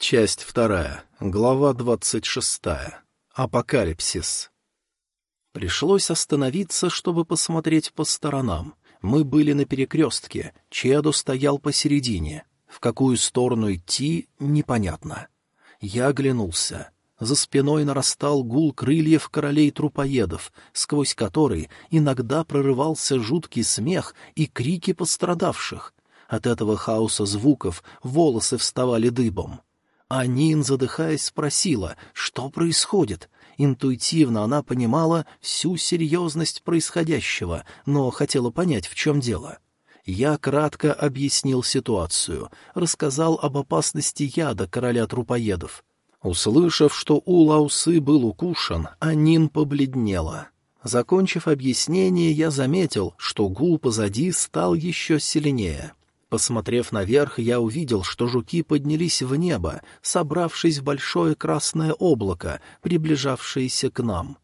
Часть вторая. Глава двадцать шестая. Апокалипсис. Пришлось остановиться, чтобы посмотреть по сторонам. Мы были на перекрестке, Чеду стоял посередине. В какую сторону идти, непонятно. Я оглянулся. За спиной нарастал гул крыльев королей-трупоедов, сквозь который иногда прорывался жуткий смех и крики пострадавших. От этого хаоса звуков волосы вставали дыбом. А Нин, задыхаясь, спросила, что происходит. Интуитивно она понимала всю серьезность происходящего, но хотела понять, в чем дело. Я кратко объяснил ситуацию, рассказал об опасности яда короля трупоедов. Услышав, что у Лаусы был укушен, Анин побледнела. Закончив объяснение, я заметил, что гул позади стал еще сильнее. Посмотрев наверх, я увидел, что жуки поднялись в небо, собравшись в большое красное облако, приближавшееся к нам.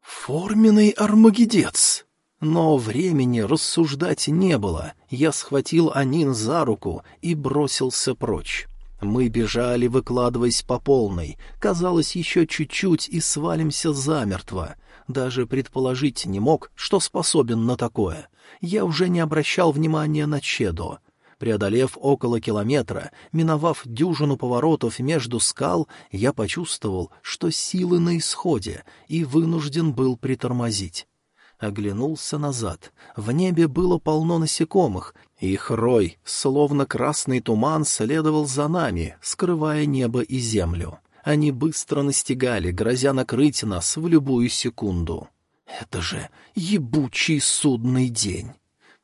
«Форменный армагедец!» Но времени рассуждать не было. Я схватил Анин за руку и бросился прочь. Мы бежали, выкладываясь по полной. Казалось, еще чуть-чуть и свалимся замертво. Даже предположить не мог, что способен на такое. Я уже не обращал внимания на Чедо. Преодолев около километра, миновав дюжину поворотов между скал, я почувствовал, что силы на исходе, и вынужден был притормозить. Оглянулся назад. В небе было полно насекомых. Их рой, словно красный туман, следовал за нами, скрывая небо и землю. Они быстро настигали, грозя накрыть нас в любую секунду. Это же ебучий судный день!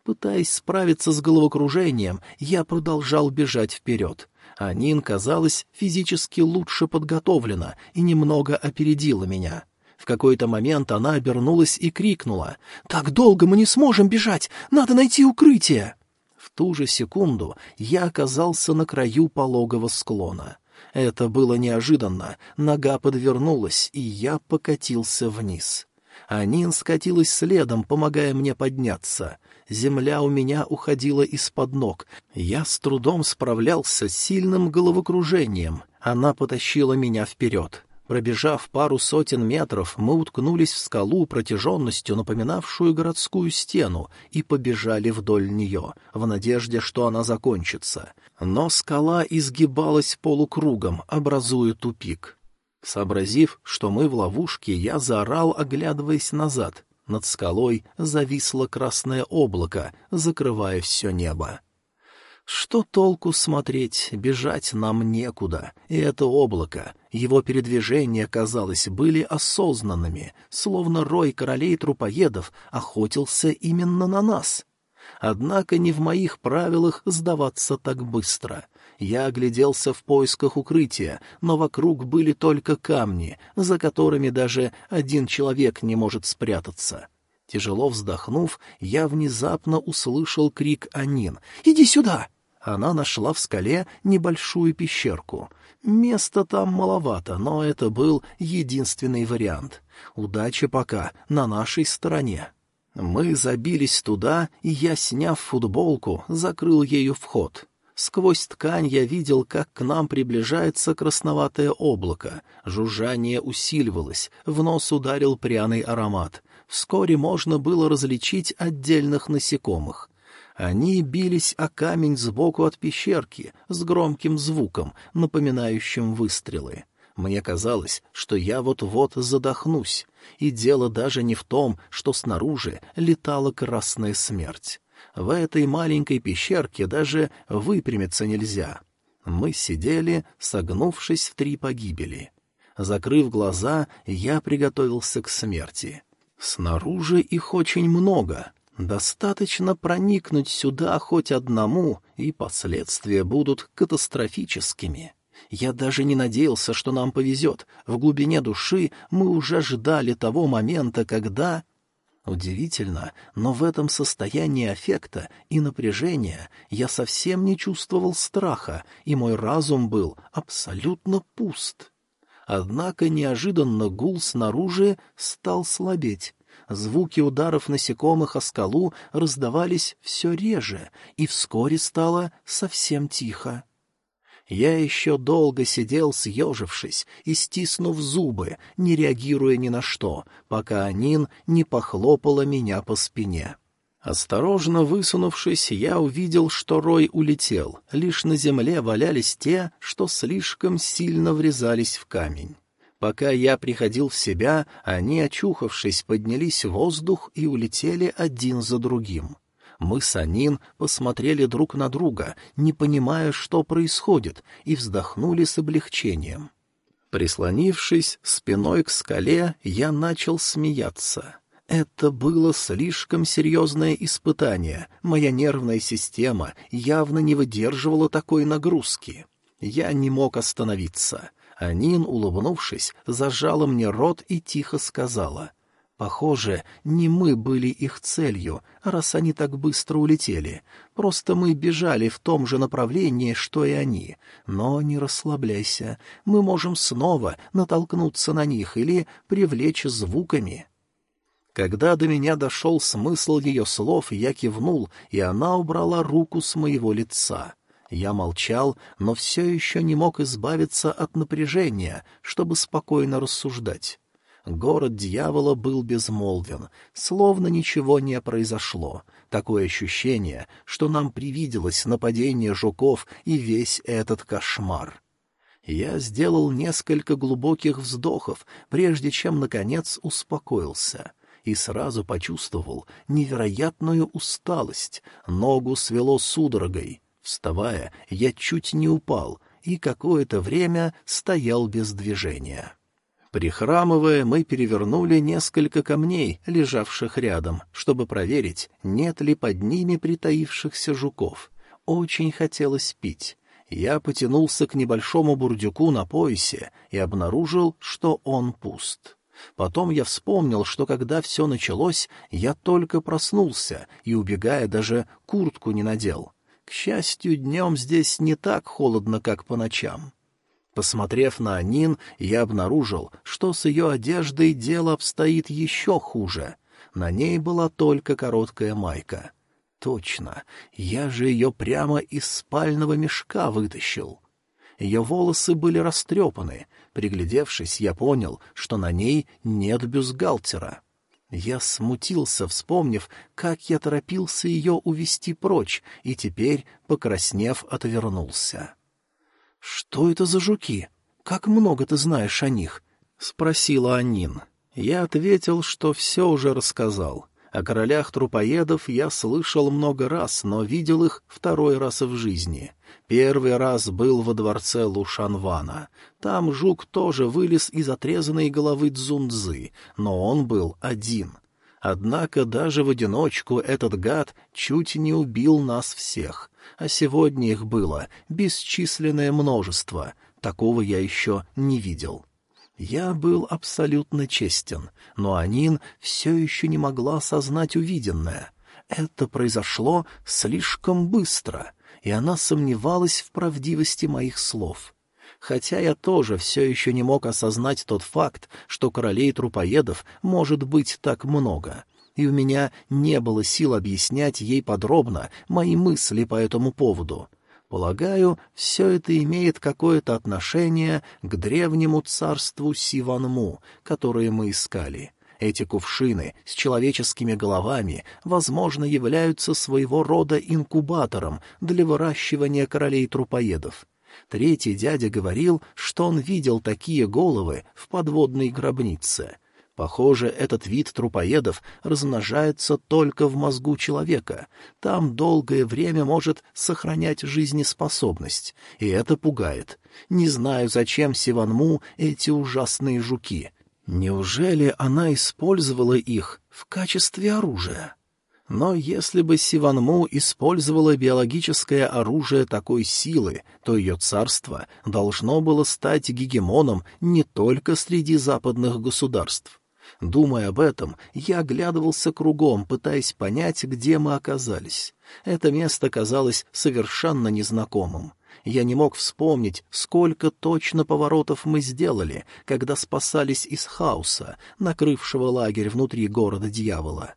Пытаясь справиться с головокружением, я продолжал бежать вперед. Анин, казалось, физически лучше подготовлена и немного опередила меня. В какой-то момент она обернулась и крикнула «Так долго мы не сможем бежать! Надо найти укрытие!» В ту же секунду я оказался на краю пологого склона. Это было неожиданно, нога подвернулась, и я покатился вниз. Анин скатилась следом, помогая мне подняться. Земля у меня уходила из-под ног. Я с трудом справлялся с сильным головокружением. Она потащила меня вперед. Пробежав пару сотен метров, мы уткнулись в скалу протяженностью, напоминавшую городскую стену, и побежали вдоль нее, в надежде, что она закончится. Но скала изгибалась полукругом, образуя тупик. Сообразив, что мы в ловушке, я заорал, оглядываясь назад. Над скалой зависло красное облако, закрывая все небо. Что толку смотреть, бежать нам некуда, и это облако, его передвижения, казалось, были осознанными, словно рой королей-трупоедов охотился именно на нас. Однако не в моих правилах сдаваться так быстро. Я огляделся в поисках укрытия, но вокруг были только камни, за которыми даже один человек не может спрятаться. Тяжело вздохнув, я внезапно услышал крик Анин. «Иди сюда!» Она нашла в скале небольшую пещерку. Места там маловато, но это был единственный вариант. Удача пока на нашей стороне. Мы забились туда, и я, сняв футболку, закрыл ею вход. Сквозь ткань я видел, как к нам приближается красноватое облако. Жужжание усиливалось, в нос ударил пряный аромат. Вскоре можно было различить отдельных насекомых. Они бились о камень сбоку от пещерки с громким звуком, напоминающим выстрелы. Мне казалось, что я вот-вот задохнусь, и дело даже не в том, что снаружи летала красная смерть. В этой маленькой пещерке даже выпрямиться нельзя. Мы сидели, согнувшись в три погибели. Закрыв глаза, я приготовился к смерти. Снаружи их очень много. Достаточно проникнуть сюда хоть одному, и последствия будут катастрофическими. Я даже не надеялся, что нам повезет. В глубине души мы уже ждали того момента, когда Удивительно, но в этом состоянии аффекта и напряжения я совсем не чувствовал страха, и мой разум был абсолютно пуст. Однако неожиданно гул снаружи стал слабеть. Звуки ударов насекомых о скалу раздавались все реже, и вскоре стало совсем тихо. Я еще долго сидел, съежившись и стиснув зубы, не реагируя ни на что, пока Анин не похлопала меня по спине. Осторожно высунувшись, я увидел, что рой улетел, лишь на земле валялись те, что слишком сильно врезались в камень. Пока я приходил в себя, они, очухавшись, поднялись в воздух и улетели один за другим. Мы с Анин посмотрели друг на друга, не понимая, что происходит, и вздохнули с облегчением. Прислонившись спиной к скале, я начал смеяться. Это было слишком серьезное испытание. Моя нервная система явно не выдерживала такой нагрузки. Я не мог остановиться. Анин, улыбнувшись, зажала мне рот и тихо сказала. Похоже, не мы были их целью, раз они так быстро улетели. Просто мы бежали в том же направлении, что и они. Но не расслабляйся, мы можем снова натолкнуться на них или привлечь звуками. Когда до меня дошел смысл ее слов, я кивнул, и она убрала руку с моего лица. Я молчал, но все еще не мог избавиться от напряжения, чтобы спокойно рассуждать. Город дьявола был безмолвен, словно ничего не произошло. Такое ощущение, что нам привиделось нападение жуков и весь этот кошмар. Я сделал несколько глубоких вздохов, прежде чем, наконец, успокоился — и сразу почувствовал невероятную усталость, ногу свело судорогой. Вставая, я чуть не упал и какое-то время стоял без движения. Прихрамывая, мы перевернули несколько камней, лежавших рядом, чтобы проверить, нет ли под ними притаившихся жуков. Очень хотелось пить. Я потянулся к небольшому бурдюку на поясе и обнаружил, что он пуст. Потом я вспомнил, что когда все началось, я только проснулся и, убегая, даже куртку не надел. К счастью, днем здесь не так холодно, как по ночам. Посмотрев на Анин, я обнаружил, что с ее одеждой дело обстоит еще хуже. На ней была только короткая майка. Точно, я же ее прямо из спального мешка вытащил. Ее волосы были растрепаны. Приглядевшись, я понял, что на ней нет бюстгальтера. Я смутился, вспомнив, как я торопился ее увести прочь, и теперь, покраснев, отвернулся. — Что это за жуки? Как много ты знаешь о них? — спросила Анин. Я ответил, что все уже рассказал. О королях трупоедов я слышал много раз, но видел их второй раз в жизни. Первый раз был во дворце Лушанвана. Там жук тоже вылез из отрезанной головы Цзунцзы, но он был один. Однако даже в одиночку этот гад чуть не убил нас всех — а сегодня их было бесчисленное множество, такого я еще не видел. Я был абсолютно честен, но Анин все еще не могла осознать увиденное. Это произошло слишком быстро, и она сомневалась в правдивости моих слов. Хотя я тоже все еще не мог осознать тот факт, что королей трупоедов может быть так много — и у меня не было сил объяснять ей подробно мои мысли по этому поводу. Полагаю, все это имеет какое-то отношение к древнему царству Сиванму, которое мы искали. Эти кувшины с человеческими головами, возможно, являются своего рода инкубатором для выращивания королей-трупоедов. Третий дядя говорил, что он видел такие головы в подводной гробнице — Похоже, этот вид трупоедов размножается только в мозгу человека. Там долгое время может сохранять жизнеспособность, и это пугает. Не знаю, зачем Сиванму эти ужасные жуки. Неужели она использовала их в качестве оружия? Но если бы Сиванму использовала биологическое оружие такой силы, то ее царство должно было стать гегемоном не только среди западных государств. Думая об этом, я оглядывался кругом, пытаясь понять, где мы оказались. Это место казалось совершенно незнакомым. Я не мог вспомнить, сколько точно поворотов мы сделали, когда спасались из хаоса, накрывшего лагерь внутри города дьявола.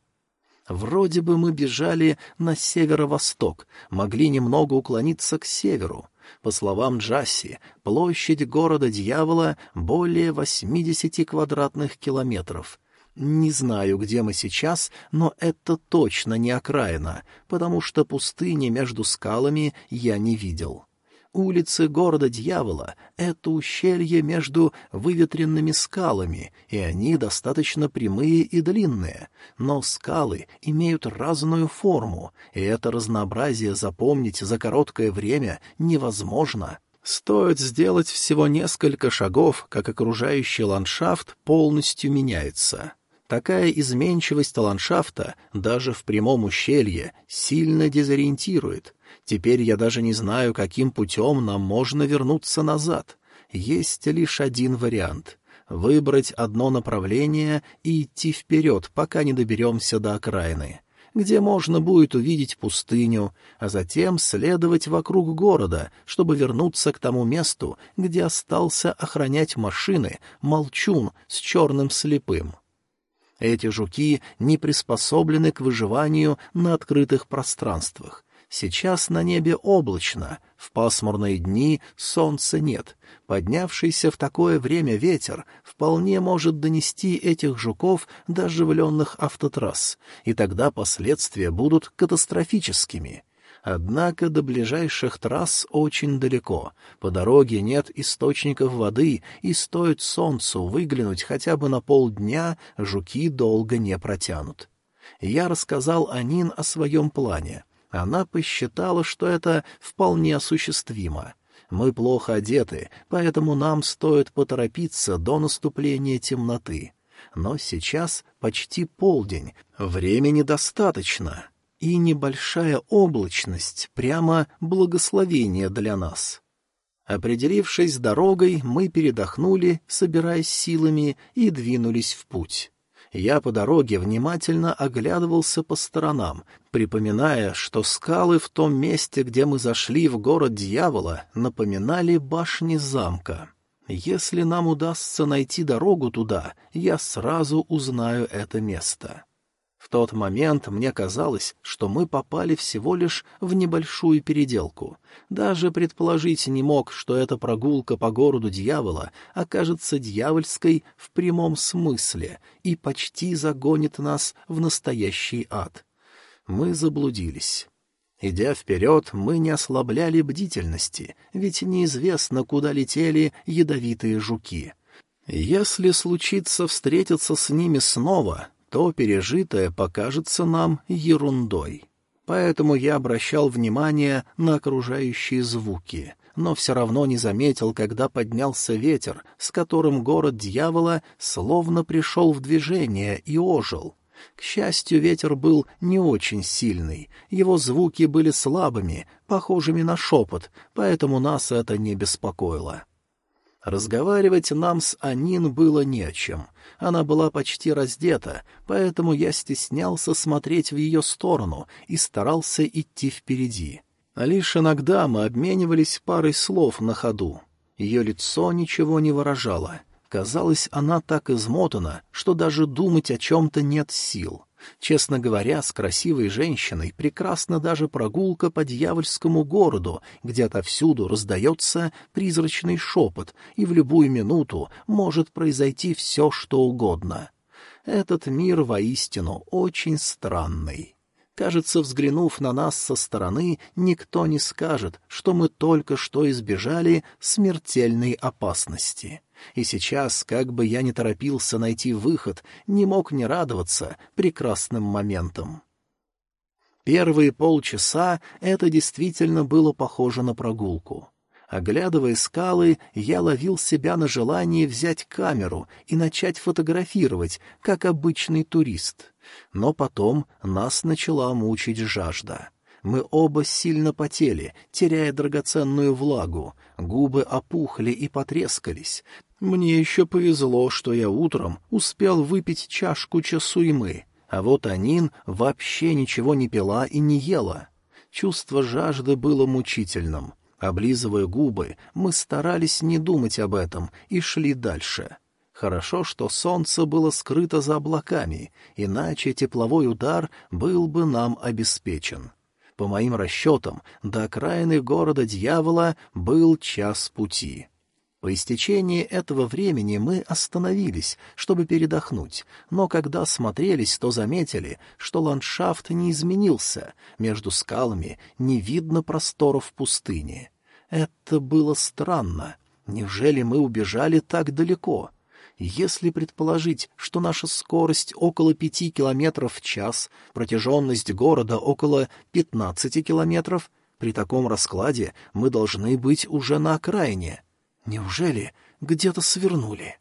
Вроде бы мы бежали на северо-восток, могли немного уклониться к северу. По словам Джасси, площадь города-дьявола более 80 квадратных километров. Не знаю, где мы сейчас, но это точно не окраина, потому что пустыни между скалами я не видел. Улицы города дьявола — это ущелье между выветренными скалами, и они достаточно прямые и длинные, но скалы имеют разную форму, и это разнообразие запомнить за короткое время невозможно. Стоит сделать всего несколько шагов, как окружающий ландшафт полностью меняется. Такая изменчивость ландшафта даже в прямом ущелье сильно дезориентирует — Теперь я даже не знаю, каким путем нам можно вернуться назад. Есть лишь один вариант — выбрать одно направление и идти вперед, пока не доберемся до окраины, где можно будет увидеть пустыню, а затем следовать вокруг города, чтобы вернуться к тому месту, где остался охранять машины молчун с черным слепым. Эти жуки не приспособлены к выживанию на открытых пространствах, Сейчас на небе облачно, в пасмурные дни солнца нет. Поднявшийся в такое время ветер вполне может донести этих жуков до оживленных автотрасс, и тогда последствия будут катастрофическими. Однако до ближайших трасс очень далеко, по дороге нет источников воды, и стоит солнцу выглянуть хотя бы на полдня, жуки долго не протянут. Я рассказал Анин о своем плане — она посчитала, что это вполне осуществимо. Мы плохо одеты, поэтому нам стоит поторопиться до наступления темноты. Но сейчас почти полдень, времени достаточно, и небольшая облачность — прямо благословение для нас. Определившись с дорогой, мы передохнули, собираясь силами, и двинулись в путь. Я по дороге внимательно оглядывался по сторонам, припоминая, что скалы в том месте, где мы зашли в город дьявола, напоминали башни замка. Если нам удастся найти дорогу туда, я сразу узнаю это место. Тот момент мне казалось, что мы попали всего лишь в небольшую переделку. Даже предположить не мог, что эта прогулка по городу дьявола окажется дьявольской в прямом смысле и почти загонит нас в настоящий ад. Мы заблудились. Идя вперед, мы не ослабляли бдительности, ведь неизвестно, куда летели ядовитые жуки. Если случится встретиться с ними снова, то пережитое покажется нам ерундой. Поэтому я обращал внимание на окружающие звуки, но все равно не заметил, когда поднялся ветер, с которым город дьявола словно пришел в движение и ожил. К счастью, ветер был не очень сильный, его звуки были слабыми, похожими на шепот, поэтому нас это не беспокоило. Разговаривать нам с Анин было не о чем. Она была почти раздета, поэтому я стеснялся смотреть в ее сторону и старался идти впереди. Лишь иногда мы обменивались парой слов на ходу. Ее лицо ничего не выражало. Казалось, она так измотана, что даже думать о чем-то нет сил. Честно говоря, с красивой женщиной прекрасна даже прогулка по дьявольскому городу, где отовсюду раздается призрачный шепот, и в любую минуту может произойти все, что угодно. Этот мир воистину очень странный. Кажется, взглянув на нас со стороны, никто не скажет, что мы только что избежали смертельной опасности. И сейчас, как бы я ни торопился найти выход, не мог не радоваться прекрасным моментам. Первые полчаса это действительно было похоже на прогулку. Оглядывая скалы, я ловил себя на желание взять камеру и начать фотографировать, как обычный турист. Но потом нас начала мучить жажда. Мы оба сильно потели, теряя драгоценную влагу, губы опухли и потрескались. Мне еще повезло, что я утром успел выпить чашку часуймы, а вот Анин вообще ничего не пила и не ела. Чувство жажды было мучительным. Облизывая губы, мы старались не думать об этом и шли дальше. Хорошо, что солнце было скрыто за облаками, иначе тепловой удар был бы нам обеспечен. По моим расчетам, до окраины города дьявола был час пути. По истечении этого времени мы остановились, чтобы передохнуть, но когда смотрелись, то заметили, что ландшафт не изменился, между скалами не видно просторов пустыни. Это было странно. Неужели мы убежали так далеко? Если предположить, что наша скорость около пяти километров в час, протяженность города около пятнадцати километров, при таком раскладе мы должны быть уже на окраине — Неужели где-то свернули?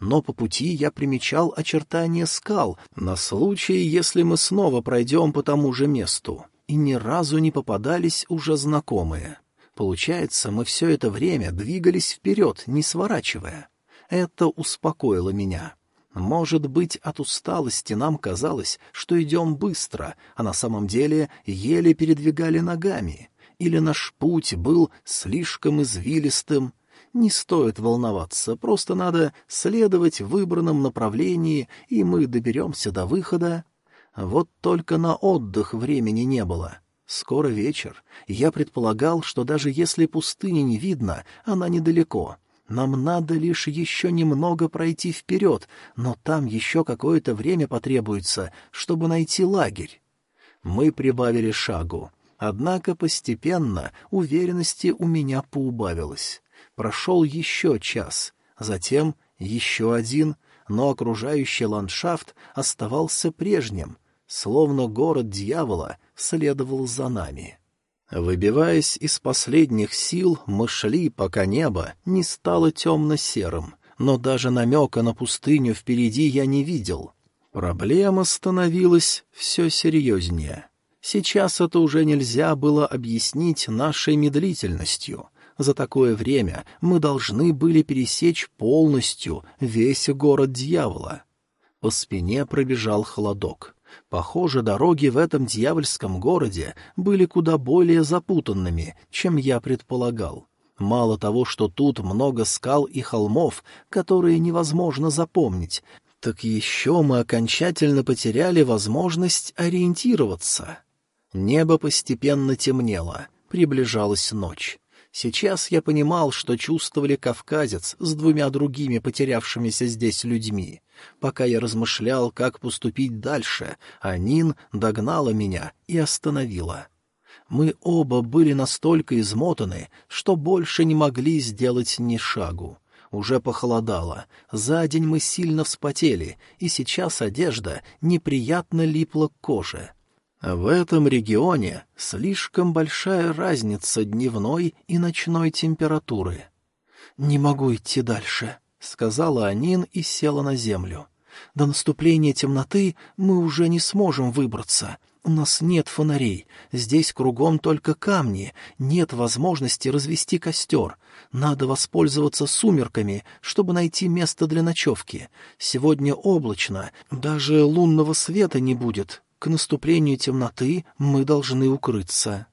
Но по пути я примечал очертания скал на случай, если мы снова пройдем по тому же месту, и ни разу не попадались уже знакомые. Получается, мы все это время двигались вперед, не сворачивая. Это успокоило меня. Может быть, от усталости нам казалось, что идем быстро, а на самом деле еле передвигали ногами. Или наш путь был слишком извилистым, не стоит волноваться, просто надо следовать в выбранном направлении, и мы доберемся до выхода. Вот только на отдых времени не было. Скоро вечер. Я предполагал, что даже если пустыни не видно, она недалеко. Нам надо лишь еще немного пройти вперед, но там еще какое-то время потребуется, чтобы найти лагерь. Мы прибавили шагу. Однако постепенно уверенности у меня поубавилось. Прошел еще час, затем еще один, но окружающий ландшафт оставался прежним, словно город дьявола следовал за нами. Выбиваясь из последних сил, мы шли, пока небо не стало темно-серым, но даже намека на пустыню впереди я не видел. Проблема становилась все серьезнее. Сейчас это уже нельзя было объяснить нашей медлительностью — за такое время мы должны были пересечь полностью весь город дьявола. По спине пробежал холодок. Похоже, дороги в этом дьявольском городе были куда более запутанными, чем я предполагал. Мало того, что тут много скал и холмов, которые невозможно запомнить, так еще мы окончательно потеряли возможность ориентироваться. Небо постепенно темнело, приближалась ночь. Сейчас я понимал, что чувствовали кавказец с двумя другими потерявшимися здесь людьми. Пока я размышлял, как поступить дальше, Анин догнала меня и остановила. Мы оба были настолько измотаны, что больше не могли сделать ни шагу. Уже похолодало, за день мы сильно вспотели, и сейчас одежда неприятно липла к коже. В этом регионе слишком большая разница дневной и ночной температуры. «Не могу идти дальше», — сказала Анин и села на землю. «До наступления темноты мы уже не сможем выбраться. У нас нет фонарей, здесь кругом только камни, нет возможности развести костер. Надо воспользоваться сумерками, чтобы найти место для ночевки. Сегодня облачно, даже лунного света не будет, к наступлению темноты мы должны укрыться.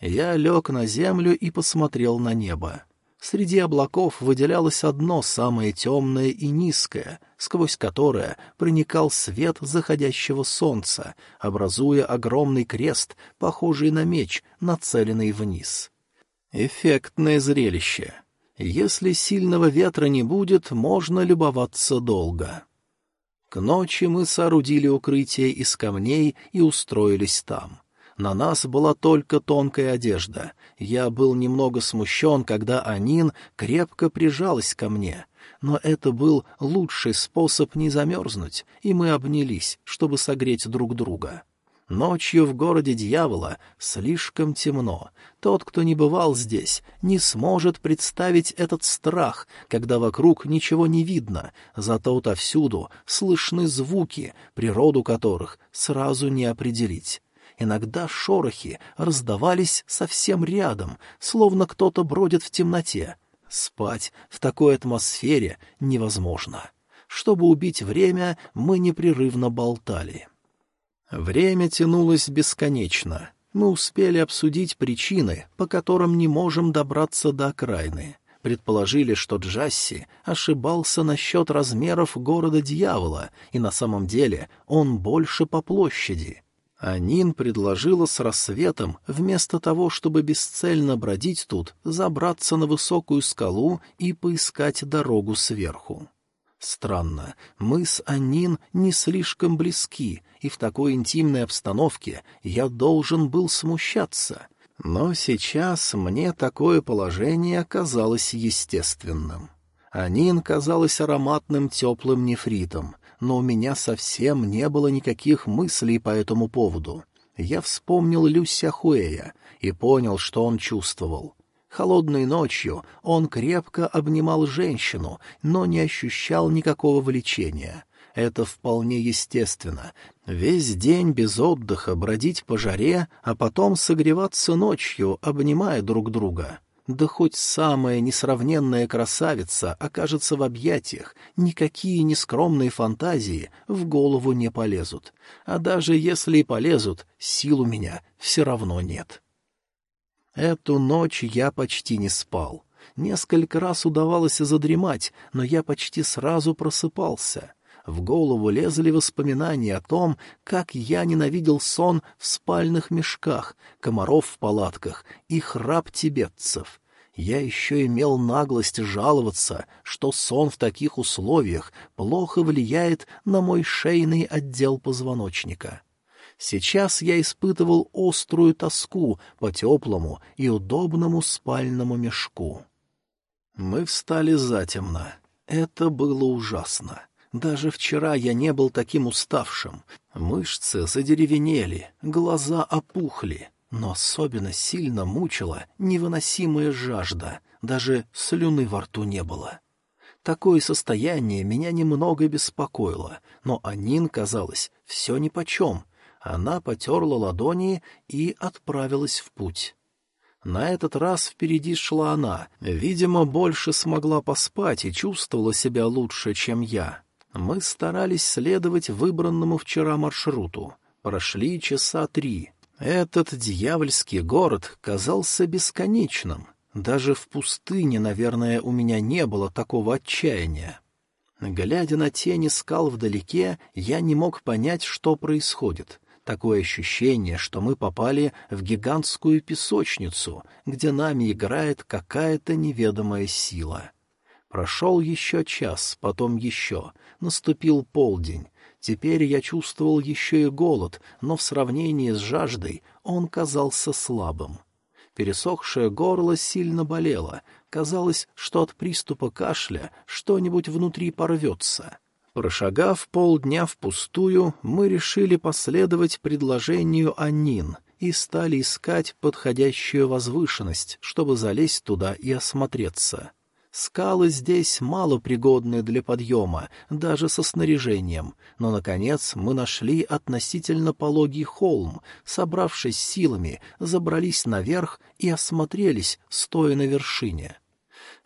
Я лег на землю и посмотрел на небо. Среди облаков выделялось одно самое темное и низкое, сквозь которое проникал свет заходящего солнца, образуя огромный крест, похожий на меч, нацеленный вниз. Эффектное зрелище. Если сильного ветра не будет, можно любоваться долго. К ночи мы соорудили укрытие из камней и устроились там. На нас была только тонкая одежда. Я был немного смущен, когда Анин крепко прижалась ко мне. Но это был лучший способ не замерзнуть, и мы обнялись, чтобы согреть друг друга. Ночью в городе дьявола слишком темно. Тот, кто не бывал здесь, не сможет представить этот страх, когда вокруг ничего не видно, зато отовсюду слышны звуки, природу которых сразу не определить. Иногда шорохи раздавались совсем рядом, словно кто-то бродит в темноте. Спать в такой атмосфере невозможно. Чтобы убить время, мы непрерывно болтали. Время тянулось бесконечно. Мы успели обсудить причины, по которым не можем добраться до окраины. Предположили, что Джасси ошибался насчет размеров города дьявола, и на самом деле он больше по площади. Анин предложила с рассветом, вместо того, чтобы бесцельно бродить тут, забраться на высокую скалу и поискать дорогу сверху. Странно, мы с Анин не слишком близки, и в такой интимной обстановке я должен был смущаться. Но сейчас мне такое положение казалось естественным. Анин казалась ароматным теплым нефритом, но у меня совсем не было никаких мыслей по этому поводу. Я вспомнил Люся Хуэя и понял, что он чувствовал. Холодной ночью он крепко обнимал женщину, но не ощущал никакого влечения. Это вполне естественно. Весь день без отдыха бродить по жаре, а потом согреваться ночью, обнимая друг друга. Да хоть самая несравненная красавица окажется в объятиях, никакие нескромные фантазии в голову не полезут. А даже если и полезут, сил у меня все равно нет. Эту ночь я почти не спал. Несколько раз удавалось задремать, но я почти сразу просыпался. В голову лезли воспоминания о том, как я ненавидел сон в спальных мешках, комаров в палатках и храп тибетцев. Я еще имел наглость жаловаться, что сон в таких условиях плохо влияет на мой шейный отдел позвоночника. Сейчас я испытывал острую тоску по теплому и удобному спальному мешку. Мы встали затемно. Это было ужасно. Даже вчера я не был таким уставшим. Мышцы задеревенели, глаза опухли, но особенно сильно мучила невыносимая жажда, даже слюны во рту не было. Такое состояние меня немного беспокоило, но Анин, казалось, все нипочем. Она потерла ладони и отправилась в путь. На этот раз впереди шла она, видимо, больше смогла поспать и чувствовала себя лучше, чем я. Мы старались следовать выбранному вчера маршруту. Прошли часа три. Этот дьявольский город казался бесконечным. Даже в пустыне, наверное, у меня не было такого отчаяния. Глядя на тени скал вдалеке, я не мог понять, что происходит. Такое ощущение, что мы попали в гигантскую песочницу, где нами играет какая-то неведомая сила. Прошел еще час, потом еще. Наступил полдень. Теперь я чувствовал еще и голод, но в сравнении с жаждой он казался слабым. Пересохшее горло сильно болело. Казалось, что от приступа кашля что-нибудь внутри порвется. Прошагав полдня впустую, мы решили последовать предложению Анин и стали искать подходящую возвышенность, чтобы залезть туда и осмотреться. Скалы здесь мало пригодны для подъема, даже со снаряжением, но, наконец, мы нашли относительно пологий холм, собравшись силами, забрались наверх и осмотрелись, стоя на вершине.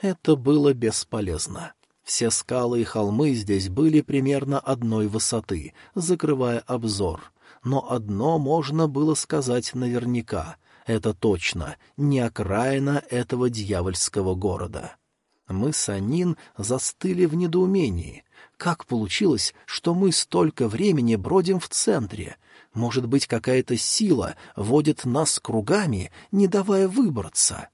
Это было бесполезно. Все скалы и холмы здесь были примерно одной высоты, закрывая обзор. Но одно можно было сказать наверняка — это точно не окраина этого дьявольского города. Мы с Анин застыли в недоумении. Как получилось, что мы столько времени бродим в центре? Может быть, какая-то сила водит нас кругами, не давая выбраться?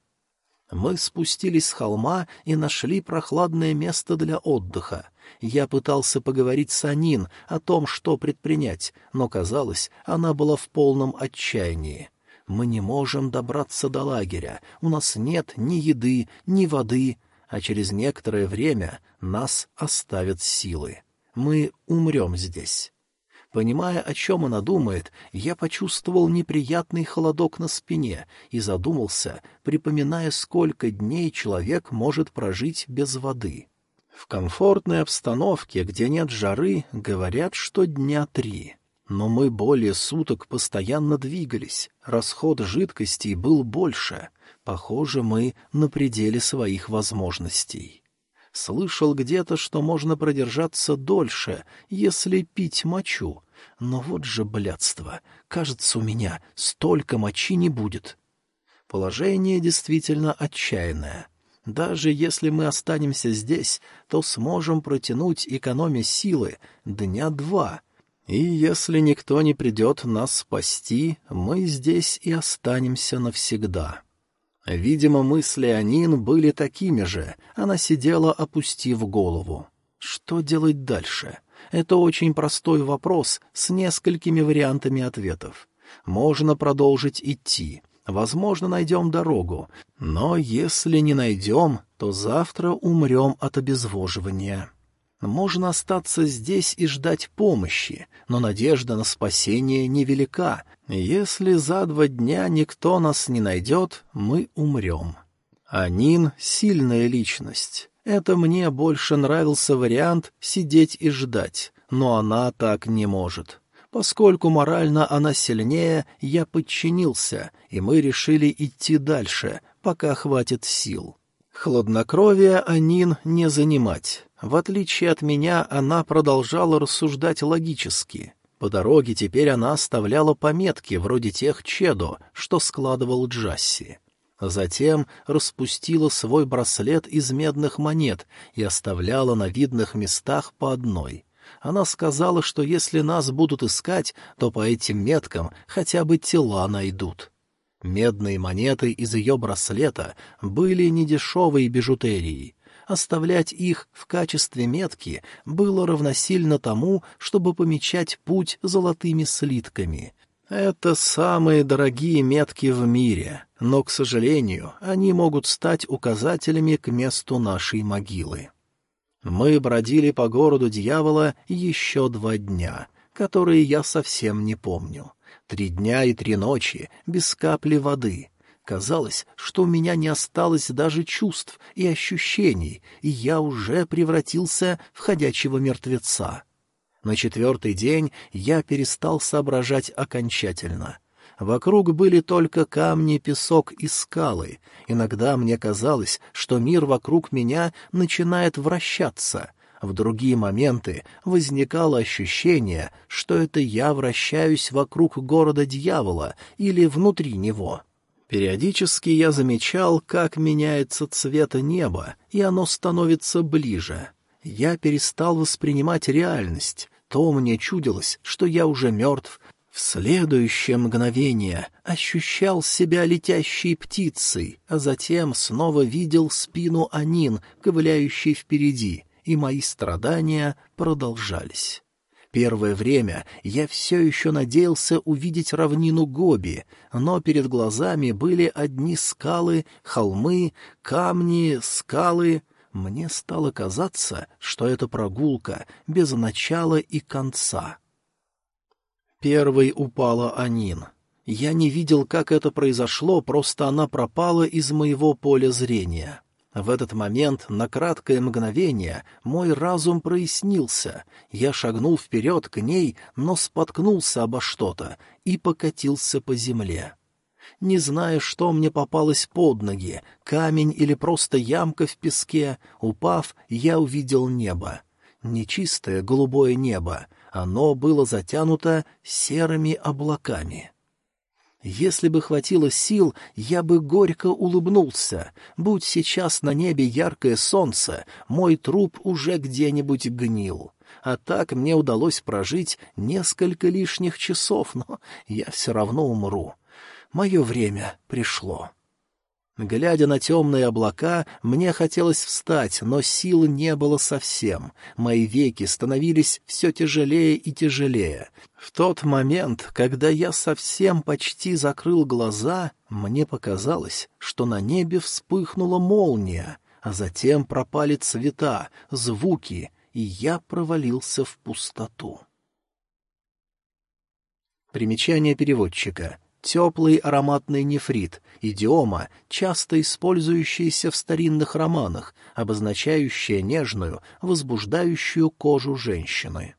Мы спустились с холма и нашли прохладное место для отдыха. Я пытался поговорить с Анин о том, что предпринять, но, казалось, она была в полном отчаянии. Мы не можем добраться до лагеря, у нас нет ни еды, ни воды, а через некоторое время нас оставят силы. Мы умрем здесь. Понимая, о чем она думает, я почувствовал неприятный холодок на спине и задумался, припоминая, сколько дней человек может прожить без воды. В комфортной обстановке, где нет жары, говорят, что дня три. Но мы более суток постоянно двигались, расход жидкостей был больше — Похоже, мы на пределе своих возможностей. Слышал где-то, что можно продержаться дольше, если пить мочу. Но вот же блядство. Кажется, у меня столько мочи не будет. Положение действительно отчаянное. Даже если мы останемся здесь, то сможем протянуть, экономя силы, дня два. И если никто не придет нас спасти, мы здесь и останемся навсегда. Видимо, мысли Анин были такими же. Она сидела, опустив голову. Что делать дальше? Это очень простой вопрос с несколькими вариантами ответов. Можно продолжить идти. Возможно, найдем дорогу. Но если не найдем, то завтра умрем от обезвоживания. Можно остаться здесь и ждать помощи, но надежда на спасение невелика. Если за два дня никто нас не найдет, мы умрем. Анин — сильная личность. Это мне больше нравился вариант сидеть и ждать, но она так не может. Поскольку морально она сильнее, я подчинился, и мы решили идти дальше, пока хватит сил. Хладнокровие Анин не занимать. В отличие от меня, она продолжала рассуждать логически. По дороге теперь она оставляла пометки, вроде тех чедо, что складывал Джасси. Затем распустила свой браслет из медных монет и оставляла на видных местах по одной. Она сказала, что если нас будут искать, то по этим меткам хотя бы тела найдут. Медные монеты из ее браслета были недешевой бижутерией. Оставлять их в качестве метки было равносильно тому, чтобы помечать путь золотыми слитками. Это самые дорогие метки в мире, но, к сожалению, они могут стать указателями к месту нашей могилы. Мы бродили по городу дьявола еще два дня, которые я совсем не помню. Три дня и три ночи, без капли воды. Казалось, что у меня не осталось даже чувств и ощущений, и я уже превратился в ходячего мертвеца. На четвертый день я перестал соображать окончательно. Вокруг были только камни, песок и скалы. Иногда мне казалось, что мир вокруг меня начинает вращаться. В другие моменты возникало ощущение, что это я вращаюсь вокруг города дьявола или внутри него. Периодически я замечал, как меняется цвет неба, и оно становится ближе. Я перестал воспринимать реальность. То мне чудилось, что я уже мертв, в следующее мгновение ощущал себя летящей птицей, а затем снова видел спину Анин, ковыляющей впереди, и мои страдания продолжались. Первое время я все еще надеялся увидеть равнину Гоби, но перед глазами были одни скалы, холмы, камни, скалы. Мне стало казаться, что это прогулка без начала и конца. Первой упала Анин. Я не видел, как это произошло, просто она пропала из моего поля зрения. В этот момент, на краткое мгновение, мой разум прояснился. Я шагнул вперед к ней, но споткнулся обо что-то и покатился по земле. Не зная, что мне попалось под ноги, камень или просто ямка в песке, упав, я увидел небо. Нечистое голубое небо, оно было затянуто серыми облаками. Если бы хватило сил, я бы горько улыбнулся. Будь сейчас на небе яркое солнце, мой труп уже где-нибудь гнил. А так мне удалось прожить несколько лишних часов, но я все равно умру. Мое время пришло. Глядя на темные облака, мне хотелось встать, но сил не было совсем. Мои веки становились все тяжелее и тяжелее. В тот момент, когда я совсем почти закрыл глаза, мне показалось, что на небе вспыхнула молния, а затем пропали цвета, звуки, и я провалился в пустоту. Примечание переводчика. Теплый ароматный нефрит — идиома, часто использующаяся в старинных романах, обозначающая нежную, возбуждающую кожу женщины.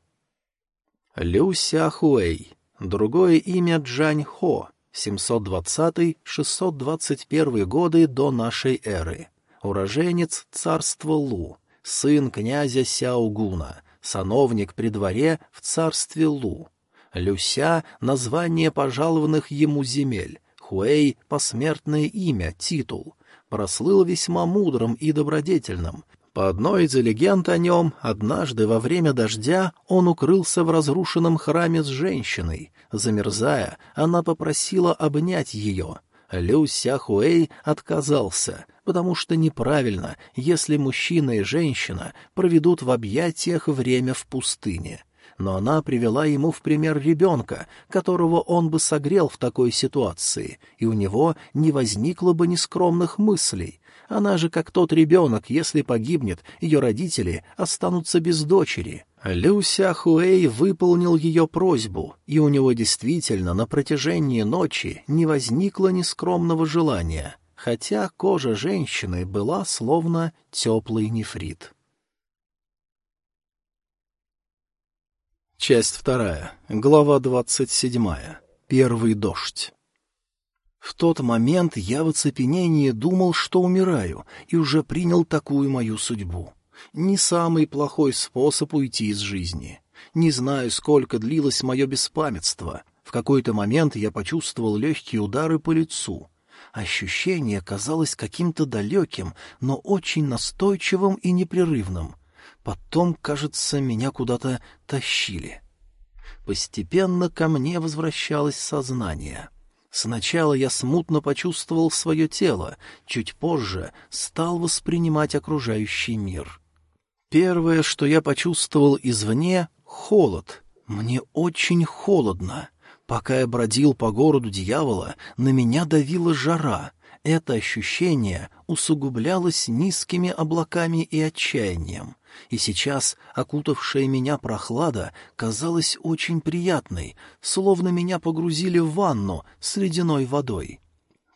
Лю Сяхуэй. Другое имя Джань Хо. 720-621 годы до нашей эры. Уроженец царства Лу. Сын князя Сяогуна. Сановник при дворе в царстве Лу Люся — название пожалованных ему земель, Хуэй — посмертное имя, титул. Прослыл весьма мудрым и добродетельным. По одной из легенд о нем, однажды во время дождя он укрылся в разрушенном храме с женщиной. Замерзая, она попросила обнять ее. Лю Сяхуэй отказался, потому что неправильно, если мужчина и женщина проведут в объятиях время в пустыне. Но она привела ему в пример ребенка, которого он бы согрел в такой ситуации, и у него не возникло бы нескромных мыслей. Она же как тот ребенок, если погибнет, ее родители останутся без дочери. Люся Хуэй выполнил ее просьбу, и у него действительно на протяжении ночи не возникло нескромного желания, хотя кожа женщины была словно теплый нефрит. Часть вторая, глава двадцать седьмая. Первый дождь. В тот момент я в оцепенении думал, что умираю, и уже принял такую мою судьбу. Не самый плохой способ уйти из жизни. Не знаю, сколько длилось мое беспамятство. В какой-то момент я почувствовал легкие удары по лицу. Ощущение казалось каким-то далеким, но очень настойчивым и непрерывным. Потом, кажется, меня куда-то тащили. Постепенно ко мне возвращалось сознание. Сначала я смутно почувствовал свое тело, чуть позже стал воспринимать окружающий мир. Первое, что я почувствовал извне — холод. Мне очень холодно. Пока я бродил по городу дьявола, на меня давила жара. Это ощущение усугублялось низкими облаками и отчаянием и сейчас окутавшая меня прохлада казалась очень приятной, словно меня погрузили в ванну с ледяной водой.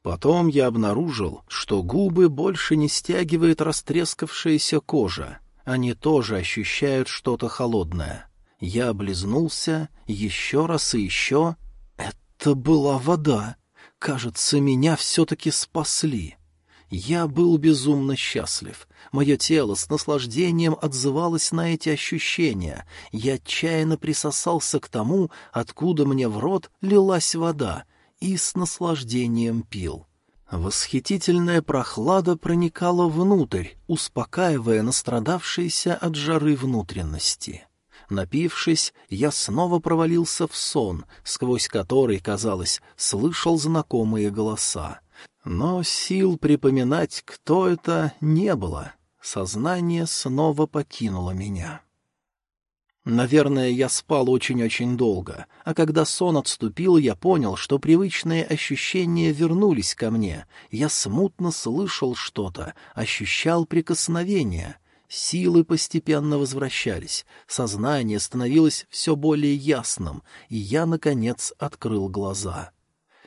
Потом я обнаружил, что губы больше не стягивает растрескавшаяся кожа, они тоже ощущают что-то холодное. Я облизнулся еще раз и еще. Это была вода. Кажется, меня все-таки спасли. Я был безумно счастлив. Мое тело с наслаждением отзывалось на эти ощущения. Я отчаянно присосался к тому, откуда мне в рот лилась вода, и с наслаждением пил. Восхитительная прохлада проникала внутрь, успокаивая настрадавшиеся от жары внутренности. Напившись, я снова провалился в сон, сквозь который, казалось, слышал знакомые голоса. Но сил припоминать, кто это, не было. Сознание снова покинуло меня. Наверное, я спал очень-очень долго, а когда сон отступил, я понял, что привычные ощущения вернулись ко мне. Я смутно слышал что-то, ощущал прикосновение. Силы постепенно возвращались, сознание становилось все более ясным, и я, наконец, открыл глаза.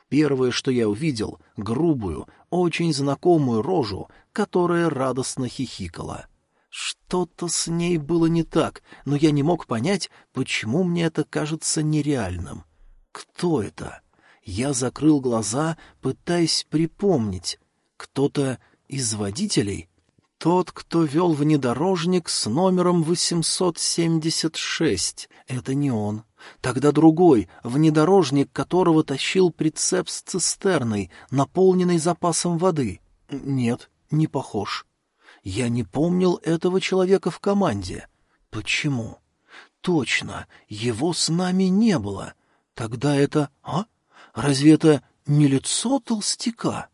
Первое, что я увидел — грубую, очень знакомую рожу, которая радостно хихикала. Что-то с ней было не так, но я не мог понять, почему мне это кажется нереальным. Кто это? Я закрыл глаза, пытаясь припомнить. Кто-то из водителей? Тот, кто вел внедорожник с номером 876. Это не он. Тогда другой, внедорожник которого тащил прицеп с цистерной, наполненной запасом воды. Нет, не похож. Я не помнил этого человека в команде. Почему? Точно, его с нами не было. Тогда это... А? Разве это не лицо толстяка?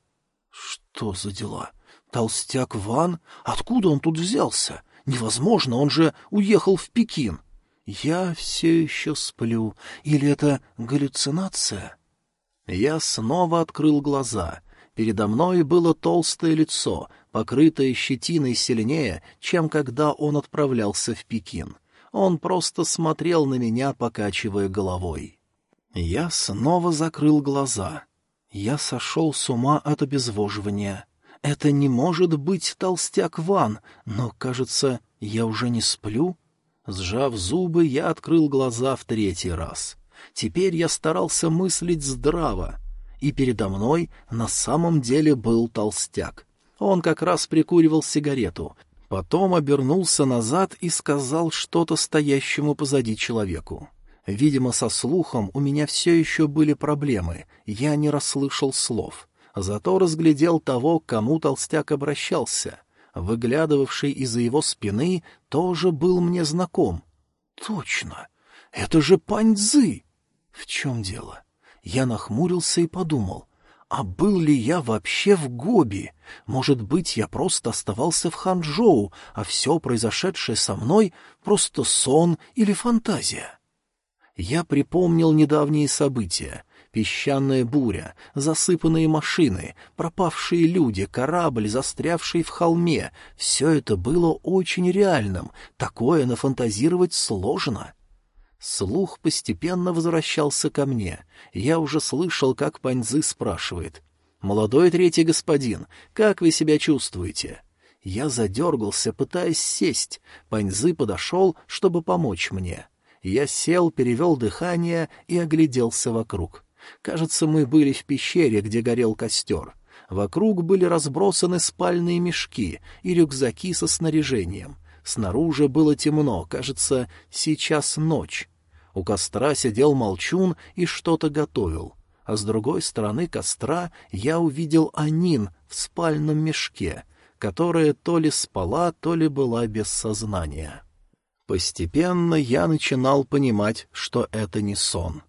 Что за дела? Толстяк Ван? Откуда он тут взялся? Невозможно, он же уехал в Пекин. Я все еще сплю. Или это галлюцинация? Я снова открыл глаза. Передо мной было толстое лицо, покрытое щетиной сильнее, чем когда он отправлялся в Пекин. Он просто смотрел на меня, покачивая головой. Я снова закрыл глаза. Я сошел с ума от обезвоживания. Это не может быть толстяк Ван, но, кажется, я уже не сплю. Сжав зубы, я открыл глаза в третий раз. Теперь я старался мыслить здраво. И передо мной на самом деле был толстяк. Он как раз прикуривал сигарету. Потом обернулся назад и сказал что-то стоящему позади человеку. Видимо, со слухом у меня все еще были проблемы, я не расслышал слов. Зато разглядел того, к кому толстяк обращался. выглядывавший из-за его спины, тоже был мне знаком. Точно! Это же Паньцзы! В чем дело? Я нахмурился и подумал, а был ли я вообще в Гоби? Может быть, я просто оставался в Ханчжоу, а все произошедшее со мной — просто сон или фантазия? Я припомнил недавние события. Песчаная буря, засыпанные машины, пропавшие люди, корабль, застрявший в холме — все это было очень реальным, такое нафантазировать сложно. Слух постепенно возвращался ко мне. Я уже слышал, как Паньзы спрашивает. «Молодой третий господин, как вы себя чувствуете?» Я задергался, пытаясь сесть. Паньзы подошел, чтобы помочь мне. Я сел, перевел дыхание и огляделся вокруг. Кажется, мы были в пещере, где горел костер. Вокруг были разбросаны спальные мешки и рюкзаки со снаряжением. Снаружи было темно, кажется, сейчас ночь. У костра сидел молчун и что-то готовил. А с другой стороны костра я увидел Анин в спальном мешке, которая то ли спала, то ли была без сознания. Постепенно я начинал понимать, что это не сон.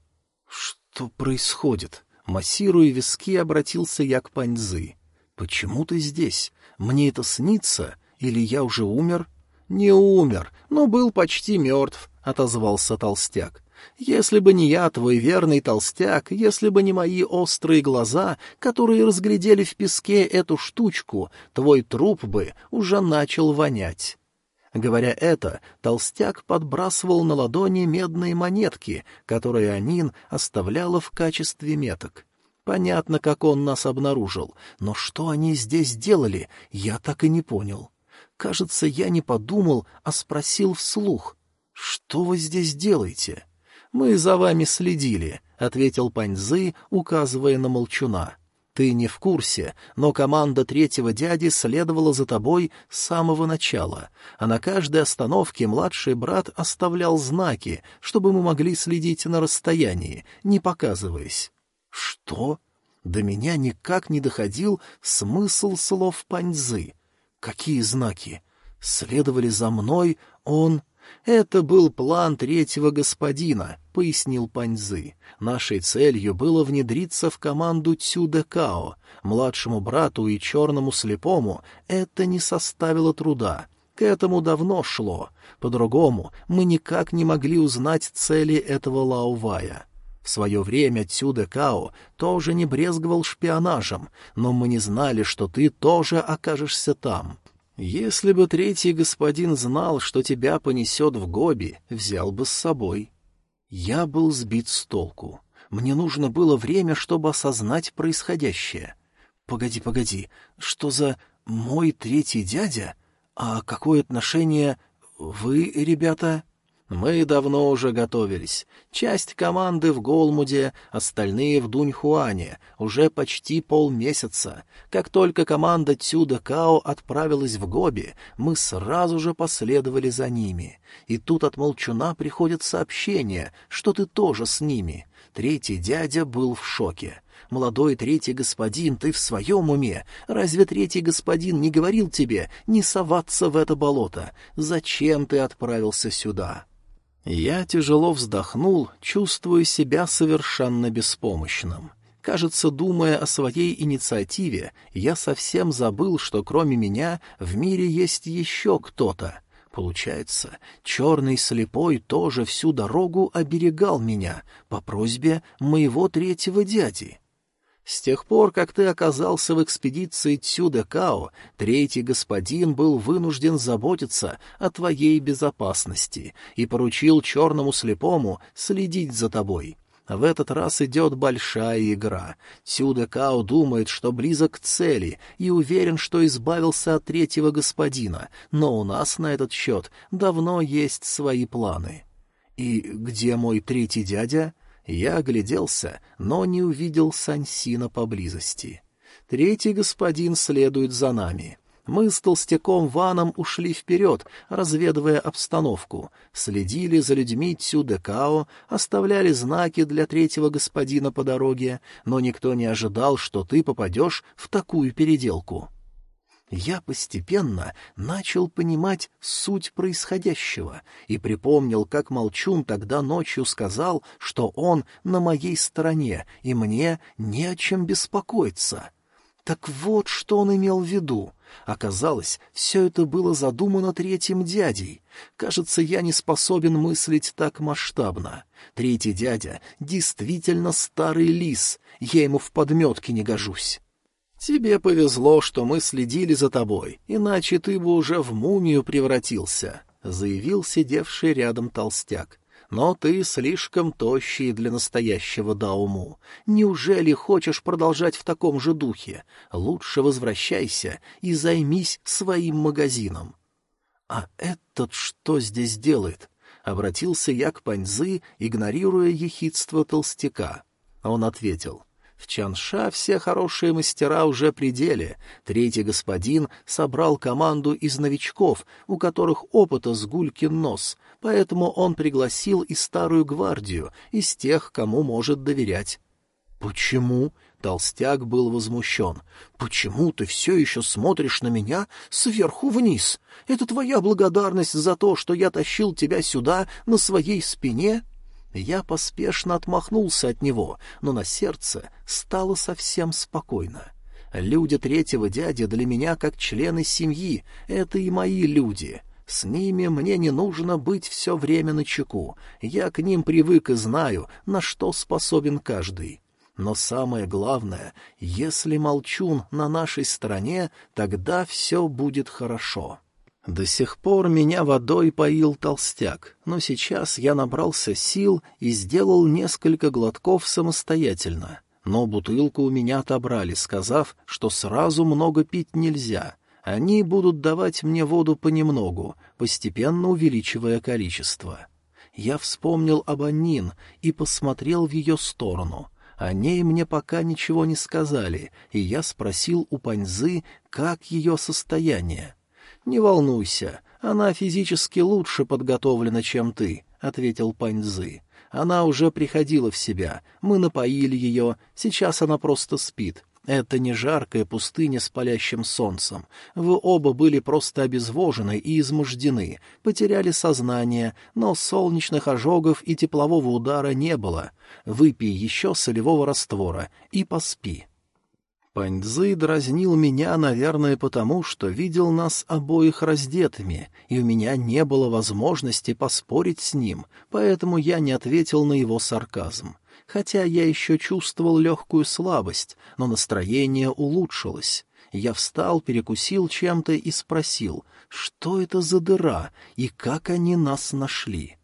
Что происходит? Массируя виски, обратился я к Паньзы. «Почему ты здесь? Мне это снится? Или я уже умер?» «Не умер, но был почти мертв», — отозвался толстяк. «Если бы не я, твой верный толстяк, если бы не мои острые глаза, которые разглядели в песке эту штучку, твой труп бы уже начал вонять». Говоря это, толстяк подбрасывал на ладони медные монетки, которые Анин оставляла в качестве меток. Понятно, как он нас обнаружил, но что они здесь делали, я так и не понял. Кажется, я не подумал, а спросил вслух. «Что вы здесь делаете?» «Мы за вами следили», — ответил Паньзы, указывая на молчуна. Ты не в курсе, но команда третьего дяди следовала за тобой с самого начала, а на каждой остановке младший брат оставлял знаки, чтобы мы могли следить на расстоянии, не показываясь. Что? До меня никак не доходил смысл слов Паньзы. Какие знаки? Следовали за мной, он... «Это был план третьего господина», — пояснил Паньзы. «Нашей целью было внедриться в команду Цюдекао. Младшему брату и черному слепому это не составило труда». К этому давно шло. По-другому мы никак не могли узнать цели этого Лаувая. В свое время Цюдекао тоже не брезговал шпионажем, но мы не знали, что ты тоже окажешься там. Если бы третий господин знал, что тебя понесет в Гоби, взял бы с собой. Я был сбит с толку. Мне нужно было время, чтобы осознать происходящее. Погоди, погоди, что за мой третий дядя? А какое отношение вы, ребята? Мы давно уже готовились. Часть команды в Голмуде, остальные в Дуньхуане. Уже почти полмесяца. Как только команда Тюда Као отправилась в Гоби, мы сразу же последовали за ними. И тут от Молчуна приходит сообщение, что ты тоже с ними. Третий дядя был в шоке. «Молодой третий господин, ты в своем уме? Разве третий господин не говорил тебе не соваться в это болото? Зачем ты отправился сюда?» Я тяжело вздохнул, чувствуя себя совершенно беспомощным. Кажется, думая о своей инициативе, я совсем забыл, что кроме меня в мире есть еще кто-то. Получается, черный слепой тоже всю дорогу оберегал меня по просьбе моего третьего дяди. С тех пор, как ты оказался в экспедиции Цюдекао, третий господин был вынужден заботиться о твоей безопасности и поручил черному слепому следить за тобой. В этот раз идет большая игра. Цюдекао думает, что близок к цели, и уверен, что избавился от третьего господина, но у нас на этот счет давно есть свои планы. И где мой третий дядя? — я огляделся, но не увидел Сансина поблизости. Третий господин следует за нами. Мы с толстяком Ваном ушли вперед, разведывая обстановку, следили за людьми Цюдекао, оставляли знаки для третьего господина по дороге, но никто не ожидал, что ты попадешь в такую переделку. Я постепенно начал понимать суть происходящего и припомнил, как Молчун тогда ночью сказал, что он на моей стороне, и мне не о чем беспокоиться. Так вот, что он имел в виду. Оказалось, все это было задумано третьим дядей. Кажется, я не способен мыслить так масштабно. Третий дядя действительно старый лис, я ему в подметке не гожусь. «Тебе повезло, что мы следили за тобой, иначе ты бы уже в мумию превратился», — заявил сидевший рядом толстяк. «Но ты слишком тощий для настоящего Дауму. Неужели хочешь продолжать в таком же духе? Лучше возвращайся и займись своим магазином». «А этот что здесь делает?» — обратился я к Паньзы, игнорируя ехидство толстяка. Он ответил. В Чанша все хорошие мастера уже при деле. Третий господин собрал команду из новичков, у которых опыта с гулькин нос, поэтому он пригласил и старую гвардию, из тех, кому может доверять. «Почему?» — толстяк был возмущен. «Почему ты все еще смотришь на меня сверху вниз? Это твоя благодарность за то, что я тащил тебя сюда на своей спине?» Я поспешно отмахнулся от него, но на сердце стало совсем спокойно. Люди третьего дяди для меня как члены семьи, это и мои люди. С ними мне не нужно быть все время на чеку. Я к ним привык и знаю, на что способен каждый. Но самое главное, если молчун на нашей стороне, тогда все будет хорошо. До сих пор меня водой поил толстяк, но сейчас я набрался сил и сделал несколько глотков самостоятельно. Но бутылку у меня отобрали, сказав, что сразу много пить нельзя. Они будут давать мне воду понемногу, постепенно увеличивая количество. Я вспомнил об Аннин и посмотрел в ее сторону. О ней мне пока ничего не сказали, и я спросил у Паньзы, как ее состояние. «Не волнуйся, она физически лучше подготовлена, чем ты», — ответил Паньзы. «Она уже приходила в себя, мы напоили ее, сейчас она просто спит. Это не жаркая пустыня с палящим солнцем. Вы оба были просто обезвожены и измождены, потеряли сознание, но солнечных ожогов и теплового удара не было. Выпей еще солевого раствора и поспи». Паньцзы дразнил меня, наверное, потому, что видел нас обоих раздетыми, и у меня не было возможности поспорить с ним, поэтому я не ответил на его сарказм. Хотя я еще чувствовал легкую слабость, но настроение улучшилось. Я встал, перекусил чем-то и спросил, что это за дыра и как они нас нашли.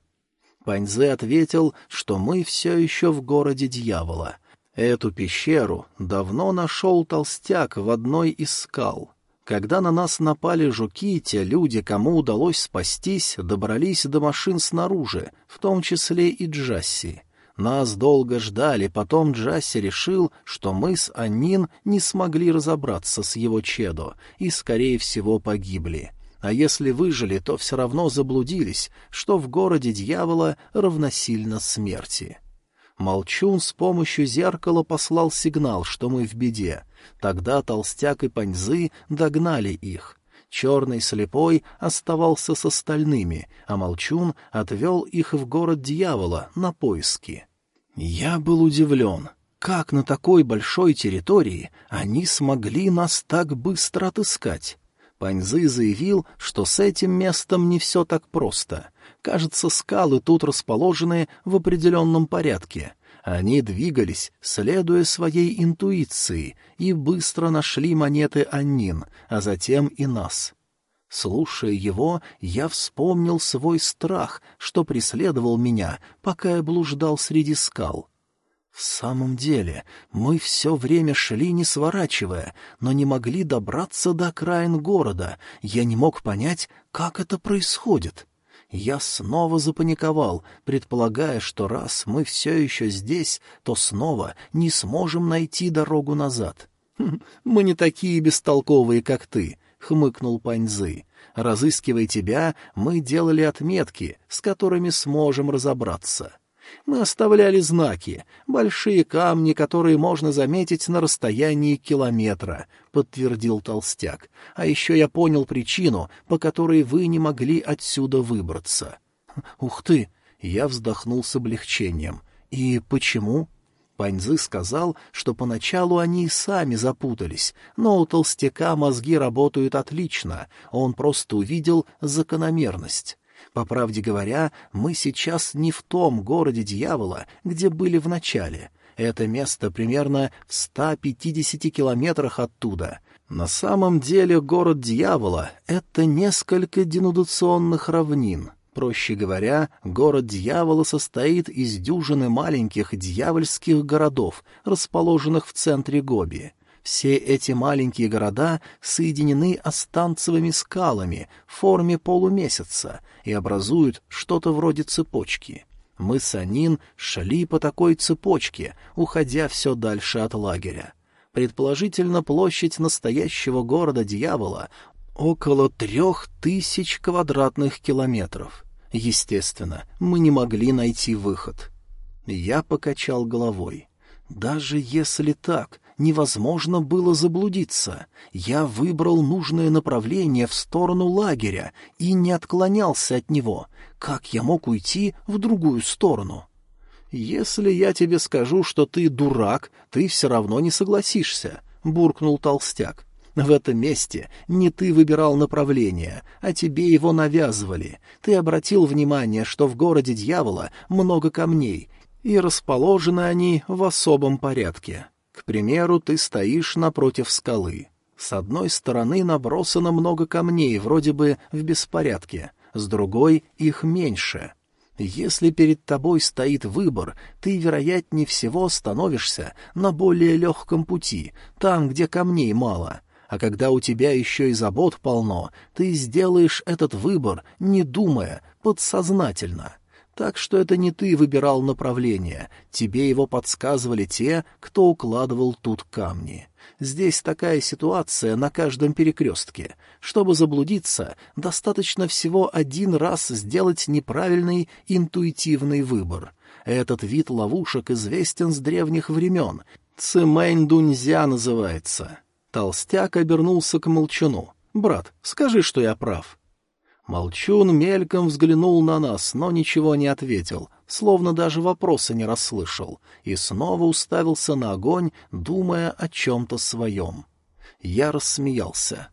Паньзе ответил, что мы все еще в городе дьявола — Эту пещеру давно нашел толстяк в одной из скал. Когда на нас напали жуки, те люди, кому удалось спастись, добрались до машин снаружи, в том числе и Джасси. Нас долго ждали, потом Джасси решил, что мы с Аннин не смогли разобраться с его чедо и, скорее всего, погибли. А если выжили, то все равно заблудились, что в городе дьявола равносильно смерти. Молчун с помощью зеркала послал сигнал, что мы в беде. Тогда толстяк и паньзы догнали их. Черный слепой оставался с остальными, а Молчун отвел их в город дьявола на поиски. Я был удивлен. Как на такой большой территории они смогли нас так быстро отыскать? Паньзы заявил, что с этим местом не все так просто. Кажется, скалы тут расположены в определенном порядке. Они двигались, следуя своей интуиции, и быстро нашли монеты Аннин, а затем и нас. Слушая его, я вспомнил свой страх, что преследовал меня, пока я блуждал среди скал. В самом деле, мы все время шли, не сворачивая, но не могли добраться до окраин города. Я не мог понять, как это происходит. Я снова запаниковал, предполагая, что раз мы все еще здесь, то снова не сможем найти дорогу назад. «Хм, «Мы не такие бестолковые, как ты», — хмыкнул Паньзы. «Разыскивая тебя, мы делали отметки, с которыми сможем разобраться». Мы оставляли знаки, большие камни, которые можно заметить на расстоянии километра, — подтвердил толстяк. А еще я понял причину, по которой вы не могли отсюда выбраться. — Ух ты! — я вздохнул с облегчением. — И почему? Паньзы сказал, что поначалу они и сами запутались, но у толстяка мозги работают отлично, он просто увидел закономерность. По правде говоря, мы сейчас не в том городе дьявола, где были в начале. Это место примерно в 150 километрах оттуда. На самом деле город дьявола — это несколько денудационных равнин. Проще говоря, город дьявола состоит из дюжины маленьких дьявольских городов, расположенных в центре Гоби. Все эти маленькие города соединены останцевыми скалами в форме полумесяца и образуют что-то вроде цепочки. Мы с Анин шли по такой цепочке, уходя все дальше от лагеря. Предположительно, площадь настоящего города дьявола около трех тысяч квадратных километров. Естественно, мы не могли найти выход. Я покачал головой. Даже если так, невозможно было заблудиться. Я выбрал нужное направление в сторону лагеря и не отклонялся от него. Как я мог уйти в другую сторону? «Если я тебе скажу, что ты дурак, ты все равно не согласишься», — буркнул толстяк. В этом месте не ты выбирал направление, а тебе его навязывали. Ты обратил внимание, что в городе дьявола много камней, и расположены они в особом порядке. К примеру, ты стоишь напротив скалы. С одной стороны набросано много камней, вроде бы в беспорядке, с другой — их меньше. Если перед тобой стоит выбор, ты, вероятнее всего, становишься на более легком пути, там, где камней мало — а когда у тебя еще и забот полно, ты сделаешь этот выбор, не думая, подсознательно. Так что это не ты выбирал направление, тебе его подсказывали те, кто укладывал тут камни. Здесь такая ситуация на каждом перекрестке. Чтобы заблудиться, достаточно всего один раз сделать неправильный интуитивный выбор. Этот вид ловушек известен с древних времен. Цимэнь-дунзя называется. Толстяк обернулся к молчуну. «Брат, скажи, что я прав». Молчун мельком взглянул на нас, но ничего не ответил, словно даже вопроса не расслышал, и снова уставился на огонь, думая о чем-то своем. Я рассмеялся.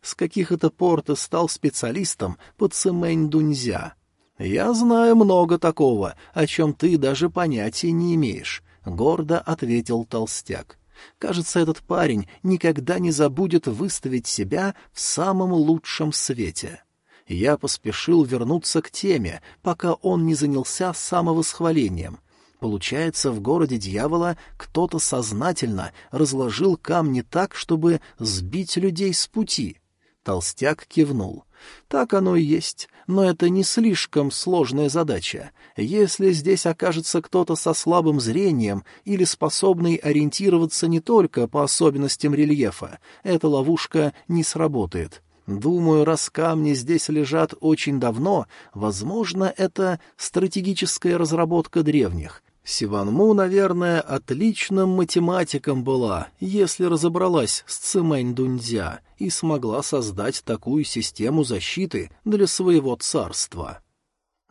«С каких это пор ты стал специалистом по цемень-дунзя?» «Я знаю много такого, о чем ты даже понятия не имеешь», — гордо ответил толстяк. Кажется, этот парень никогда не забудет выставить себя в самом лучшем свете. Я поспешил вернуться к теме, пока он не занялся самовосхвалением. Получается, в городе дьявола кто-то сознательно разложил камни так, чтобы сбить людей с пути. Толстяк кивнул. Так оно и есть, но это не слишком сложная задача. Если здесь окажется кто-то со слабым зрением или способный ориентироваться не только по особенностям рельефа, эта ловушка не сработает. Думаю, раз камни здесь лежат очень давно, возможно, это стратегическая разработка древних, Сиванму, наверное, отличным математиком была, если разобралась с Цимэнь-Дуньцзя и смогла создать такую систему защиты для своего царства.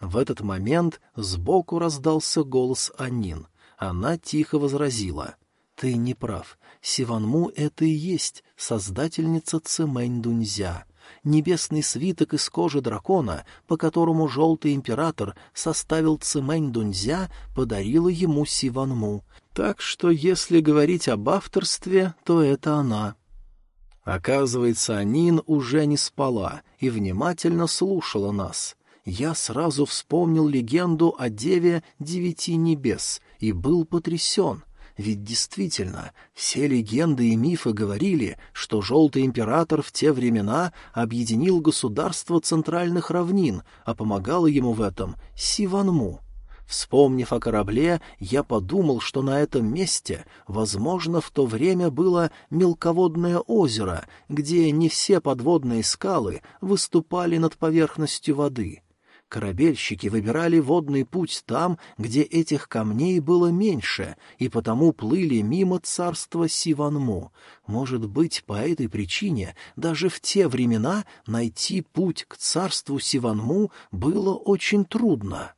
В этот момент сбоку раздался голос Анин. Она тихо возразила. «Ты не прав. Сиванму — это и есть создательница Цимэнь-Дуньцзя небесный свиток из кожи дракона, по которому желтый император составил Цимэнь-Дунзя, подарила ему Сиванму. Так что, если говорить об авторстве, то это она. Оказывается, Анин уже не спала и внимательно слушала нас. Я сразу вспомнил легенду о Деве Девяти Небес и был потрясен — ведь действительно, все легенды и мифы говорили, что Желтый Император в те времена объединил государство центральных равнин, а помогала ему в этом Сиванму. Вспомнив о корабле, я подумал, что на этом месте, возможно, в то время было мелководное озеро, где не все подводные скалы выступали над поверхностью воды — Корабельщики выбирали водный путь там, где этих камней было меньше, и потому плыли мимо царства Сиванму. Может быть, по этой причине даже в те времена найти путь к царству Сиванму было очень трудно.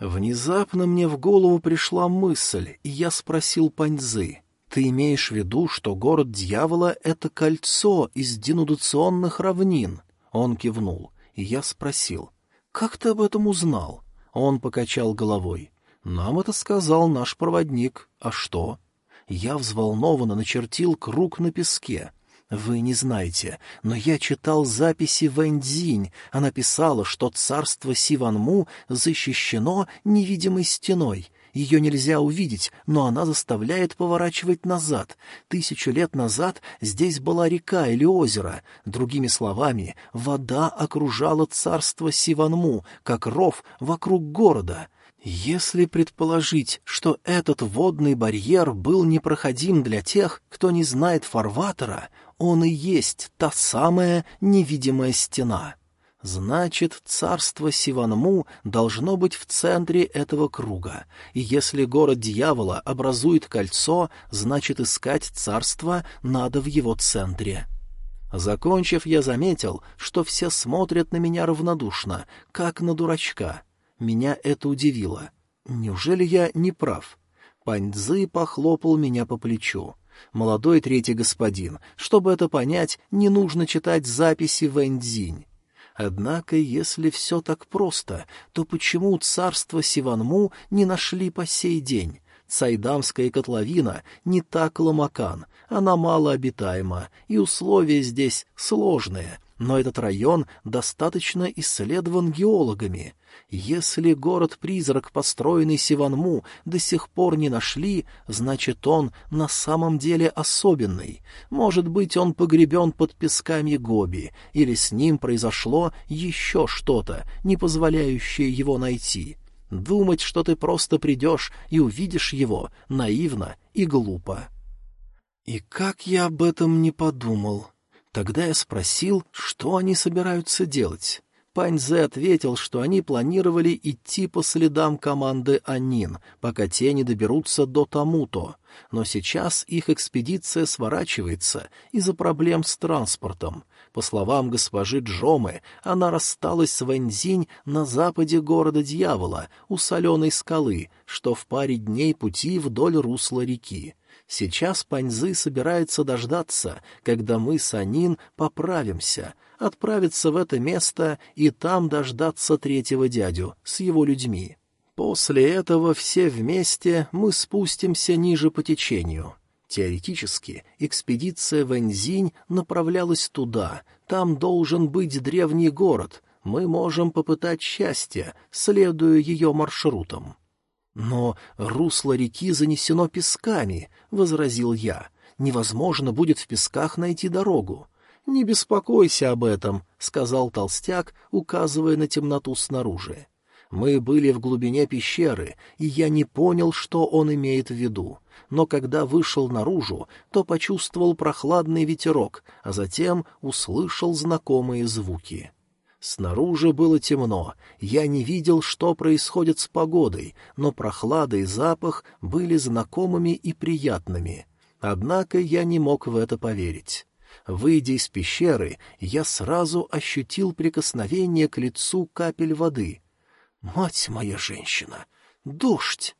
Внезапно мне в голову пришла мысль, и я спросил Паньзы. «Ты имеешь в виду, что город дьявола — это кольцо из денудационных равнин?» Он кивнул, и я спросил — «Как ты об этом узнал?» Он покачал головой. «Нам это сказал наш проводник. А что?» Я взволнованно начертил круг на песке. «Вы не знаете, но я читал записи Вэньцзинь. Она писала, что царство Сиванму защищено невидимой стеной. Ее нельзя увидеть, но она заставляет поворачивать назад. Тысячу лет назад здесь была река или озеро. Другими словами, вода окружала царство Сиванму, как ров вокруг города. Если предположить, что этот водный барьер был непроходим для тех, кто не знает фарватера, он и есть та самая невидимая стена. Значит, царство Сиванму должно быть в центре этого круга, и если город дьявола образует кольцо, значит, искать царство надо в его центре. Закончив, я заметил, что все смотрят на меня равнодушно, как на дурачка. Меня это удивило. Неужели я не прав? Паньцзы похлопал меня по плечу. Молодой третий господин, чтобы это понять, не нужно читать записи Вэньцзинь. Однако, если все так просто, то почему царство Сиванму не нашли по сей день? Цайдамская котловина не так ломакан, она малообитаема, и условия здесь сложные, но этот район достаточно исследован геологами. Если город-призрак, построенный Сиванму, до сих пор не нашли, значит, он на самом деле особенный. Может быть, он погребен под песками Гоби, или с ним произошло еще что-то, не позволяющее его найти. Думать, что ты просто придешь и увидишь его, наивно и глупо. И как я об этом не подумал. Тогда я спросил, что они собираются делать. Паньзе ответил, что они планировали идти по следам команды Анин, пока те не доберутся до Тамуто, но сейчас их экспедиция сворачивается из-за проблем с транспортом. По словам госпожи Джомы, она рассталась с Вэньзинь на западе города Дьявола, у соленой скалы, что в паре дней пути вдоль русла реки. Сейчас Паньзы собирается дождаться, когда мы с Анин поправимся — отправиться в это место и там дождаться третьего дядю с его людьми. После этого все вместе мы спустимся ниже по течению. Теоретически, экспедиция Вэньзинь направлялась туда, там должен быть древний город, мы можем попытать счастье, следуя ее маршрутам. «Но русло реки занесено песками», — возразил я. «Невозможно будет в песках найти дорогу. «Не беспокойся об этом», — сказал толстяк, указывая на темноту снаружи. Мы были в глубине пещеры, и я не понял, что он имеет в виду. Но когда вышел наружу, то почувствовал прохладный ветерок, а затем услышал знакомые звуки. Снаружи было темно, я не видел, что происходит с погодой, но прохлада и запах были знакомыми и приятными. Однако я не мог в это поверить. Выйдя из пещеры, я сразу ощутил прикосновение к лицу капель воды. «Мать моя женщина! Дождь!»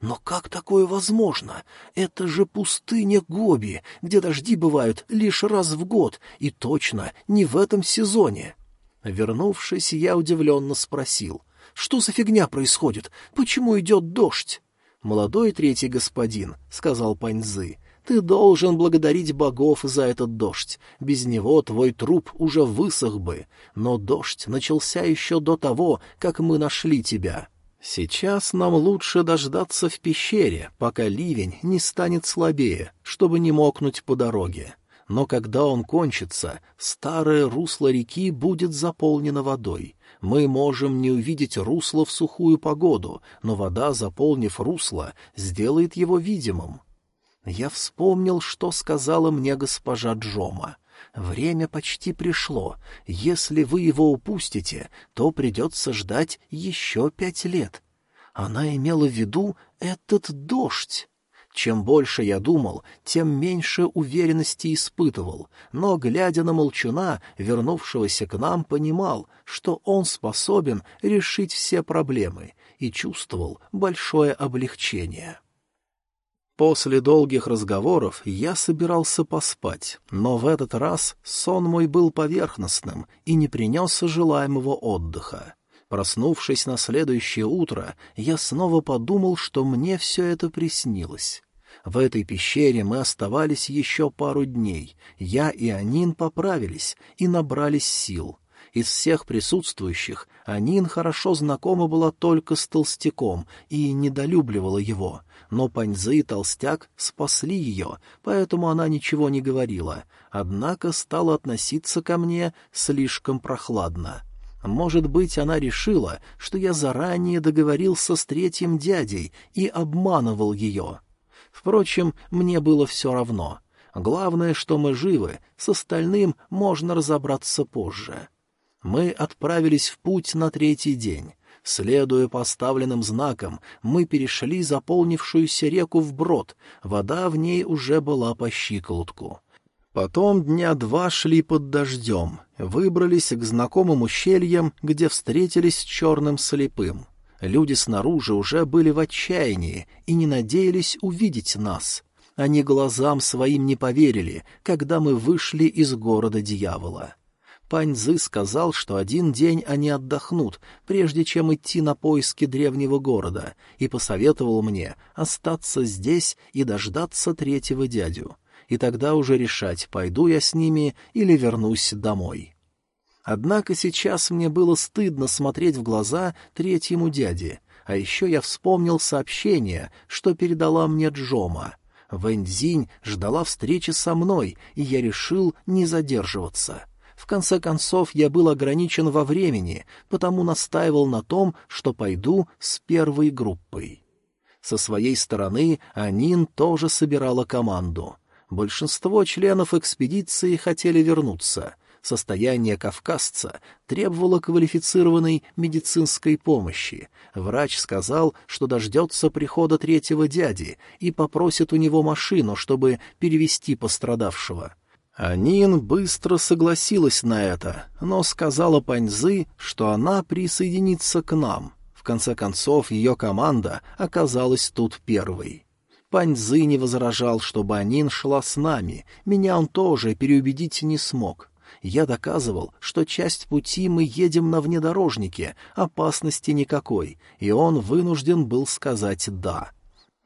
Но как такое возможно? Это же пустыня Гоби, где дожди бывают лишь раз в год, и точно не в этом сезоне. Вернувшись, я удивленно спросил, что за фигня происходит, почему идет дождь? «Молодой третий господин», — сказал Паньзы, ты должен благодарить богов за этот дождь. Без него твой труп уже высох бы. Но дождь начался еще до того, как мы нашли тебя. Сейчас нам лучше дождаться в пещере, пока ливень не станет слабее, чтобы не мокнуть по дороге. Но когда он кончится, старое русло реки будет заполнено водой. Мы можем не увидеть русло в сухую погоду, но вода, заполнив русло, сделает его видимым. Я вспомнил, что сказала мне госпожа Джома. Время почти пришло. Если вы его упустите, то придется ждать еще пять лет. Она имела в виду этот дождь. Чем больше я думал, тем меньше уверенности испытывал, но, глядя на молчуна, вернувшегося к нам, понимал, что он способен решить все проблемы, и чувствовал большое облегчение. После долгих разговоров я собирался поспать, но в этот раз сон мой был поверхностным и не принес желаемого отдыха. Проснувшись на следующее утро, я снова подумал, что мне все это приснилось. В этой пещере мы оставались еще пару дней. Я и Анин поправились и набрались сил. Из всех присутствующих Анин хорошо знакома была только с толстяком и недолюбливала его, но Паньзы и толстяк спасли ее, поэтому она ничего не говорила, однако стала относиться ко мне слишком прохладно. Может быть, она решила, что я заранее договорился с третьим дядей и обманывал ее. Впрочем, мне было все равно. Главное, что мы живы, с остальным можно разобраться позже. Мы отправились в путь на третий день. Следуя поставленным знакам, мы перешли заполнившуюся реку вброд, вода в ней уже была по щиколотку. Потом дня два шли под дождем, выбрались к знакомым ущельям, где встретились с черным слепым. Люди снаружи уже были в отчаянии и не надеялись увидеть нас. Они глазам своим не поверили, когда мы вышли из города дьявола. Паньзы сказал, что один день они отдохнут, прежде чем идти на поиски древнего города, и посоветовал мне остаться здесь и дождаться третьего дядю и тогда уже решать, пойду я с ними или вернусь домой. Однако сейчас мне было стыдно смотреть в глаза третьему дяде, а еще я вспомнил сообщение, что передала мне Джома. Вэньцзинь ждала встречи со мной, и я решил не задерживаться. В конце концов, я был ограничен во времени, потому настаивал на том, что пойду с первой группой. Со своей стороны Анин тоже собирала команду. Большинство членов экспедиции хотели вернуться. Состояние кавказца требовало квалифицированной медицинской помощи. Врач сказал, что дождется прихода третьего дяди и попросит у него машину, чтобы перевести пострадавшего. Анин быстро согласилась на это, но сказала Паньзы, что она присоединится к нам. В конце концов, ее команда оказалась тут первой. Паньзы не возражал, чтобы Анин шла с нами, меня он тоже переубедить не смог. Я доказывал, что часть пути мы едем на внедорожнике, опасности никакой, и он вынужден был сказать «да».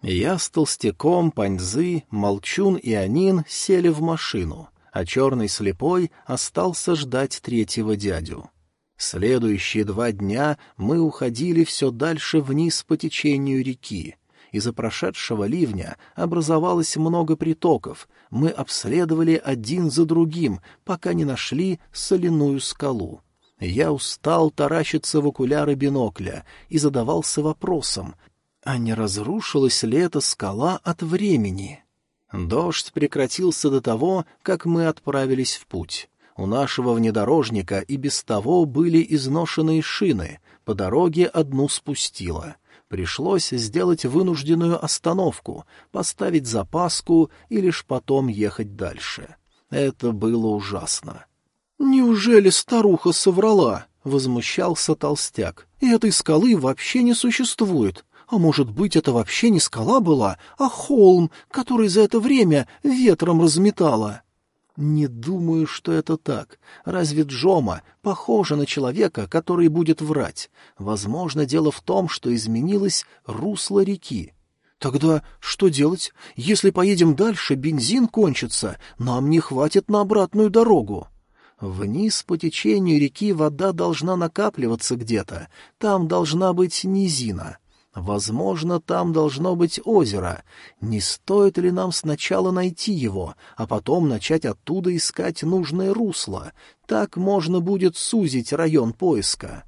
Я с толстяком, Паньзы, Молчун и Анин сели в машину, а черный слепой остался ждать третьего дядю. Следующие два дня мы уходили все дальше вниз по течению реки, из-за прошедшего ливня образовалось много притоков. Мы обследовали один за другим, пока не нашли соляную скалу. Я устал таращиться в окуляры бинокля и задавался вопросом, а не разрушилась ли эта скала от времени? Дождь прекратился до того, как мы отправились в путь. У нашего внедорожника и без того были изношенные шины, по дороге одну спустило. Пришлось сделать вынужденную остановку, поставить запаску и лишь потом ехать дальше. Это было ужасно. «Неужели старуха соврала?» — возмущался толстяк. «И этой скалы вообще не существует. А может быть, это вообще не скала была, а холм, который за это время ветром разметала?» Не думаю, что это так. Разве Джома похожа на человека, который будет врать? Возможно, дело в том, что изменилось русло реки. Тогда что делать? Если поедем дальше, бензин кончится, нам не хватит на обратную дорогу. Вниз по течению реки вода должна накапливаться где-то, там должна быть низина. Возможно, там должно быть озеро. Не стоит ли нам сначала найти его, а потом начать оттуда искать нужное русло? Так можно будет сузить район поиска.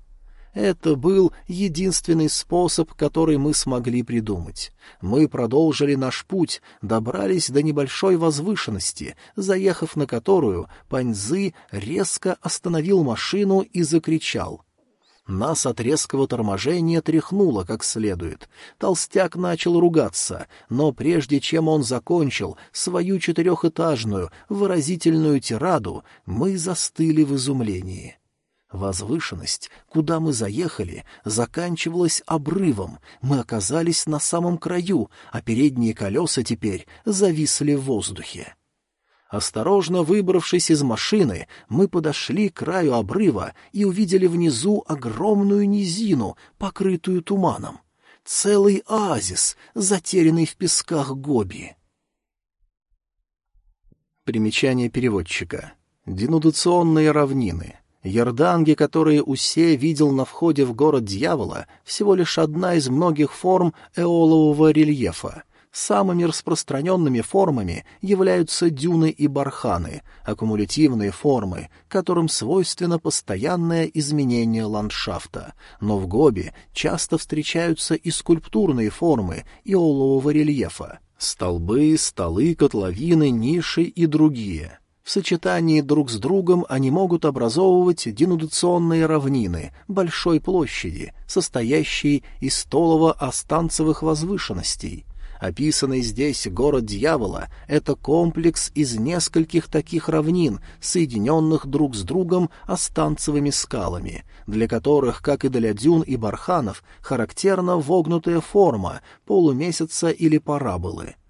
Это был единственный способ, который мы смогли придумать. Мы продолжили наш путь, добрались до небольшой возвышенности, заехав на которую, Паньзы резко остановил машину и закричал. Нас от резкого торможения тряхнуло как следует. Толстяк начал ругаться, но прежде чем он закончил свою четырехэтажную выразительную тираду, мы застыли в изумлении. Возвышенность, куда мы заехали, заканчивалась обрывом, мы оказались на самом краю, а передние колеса теперь зависли в воздухе. Осторожно выбравшись из машины, мы подошли к краю обрыва и увидели внизу огромную низину, покрытую туманом. Целый оазис, затерянный в песках Гоби. Примечание переводчика. Денудационные равнины. Ярданги, которые Усе видел на входе в город дьявола, всего лишь одна из многих форм эолового рельефа — Самыми распространенными формами являются дюны и барханы, аккумулятивные формы, которым свойственно постоянное изменение ландшафта. Но в Гоби часто встречаются и скульптурные формы иолового рельефа — столбы, столы, котловины, ниши и другие — в сочетании друг с другом они могут образовывать денудационные равнины большой площади, состоящие из столово-останцевых возвышенностей. Описанный здесь город дьявола — это комплекс из нескольких таких равнин, соединенных друг с другом останцевыми скалами, для которых, как и для дюн и барханов, характерна вогнутая форма полумесяца или параболы —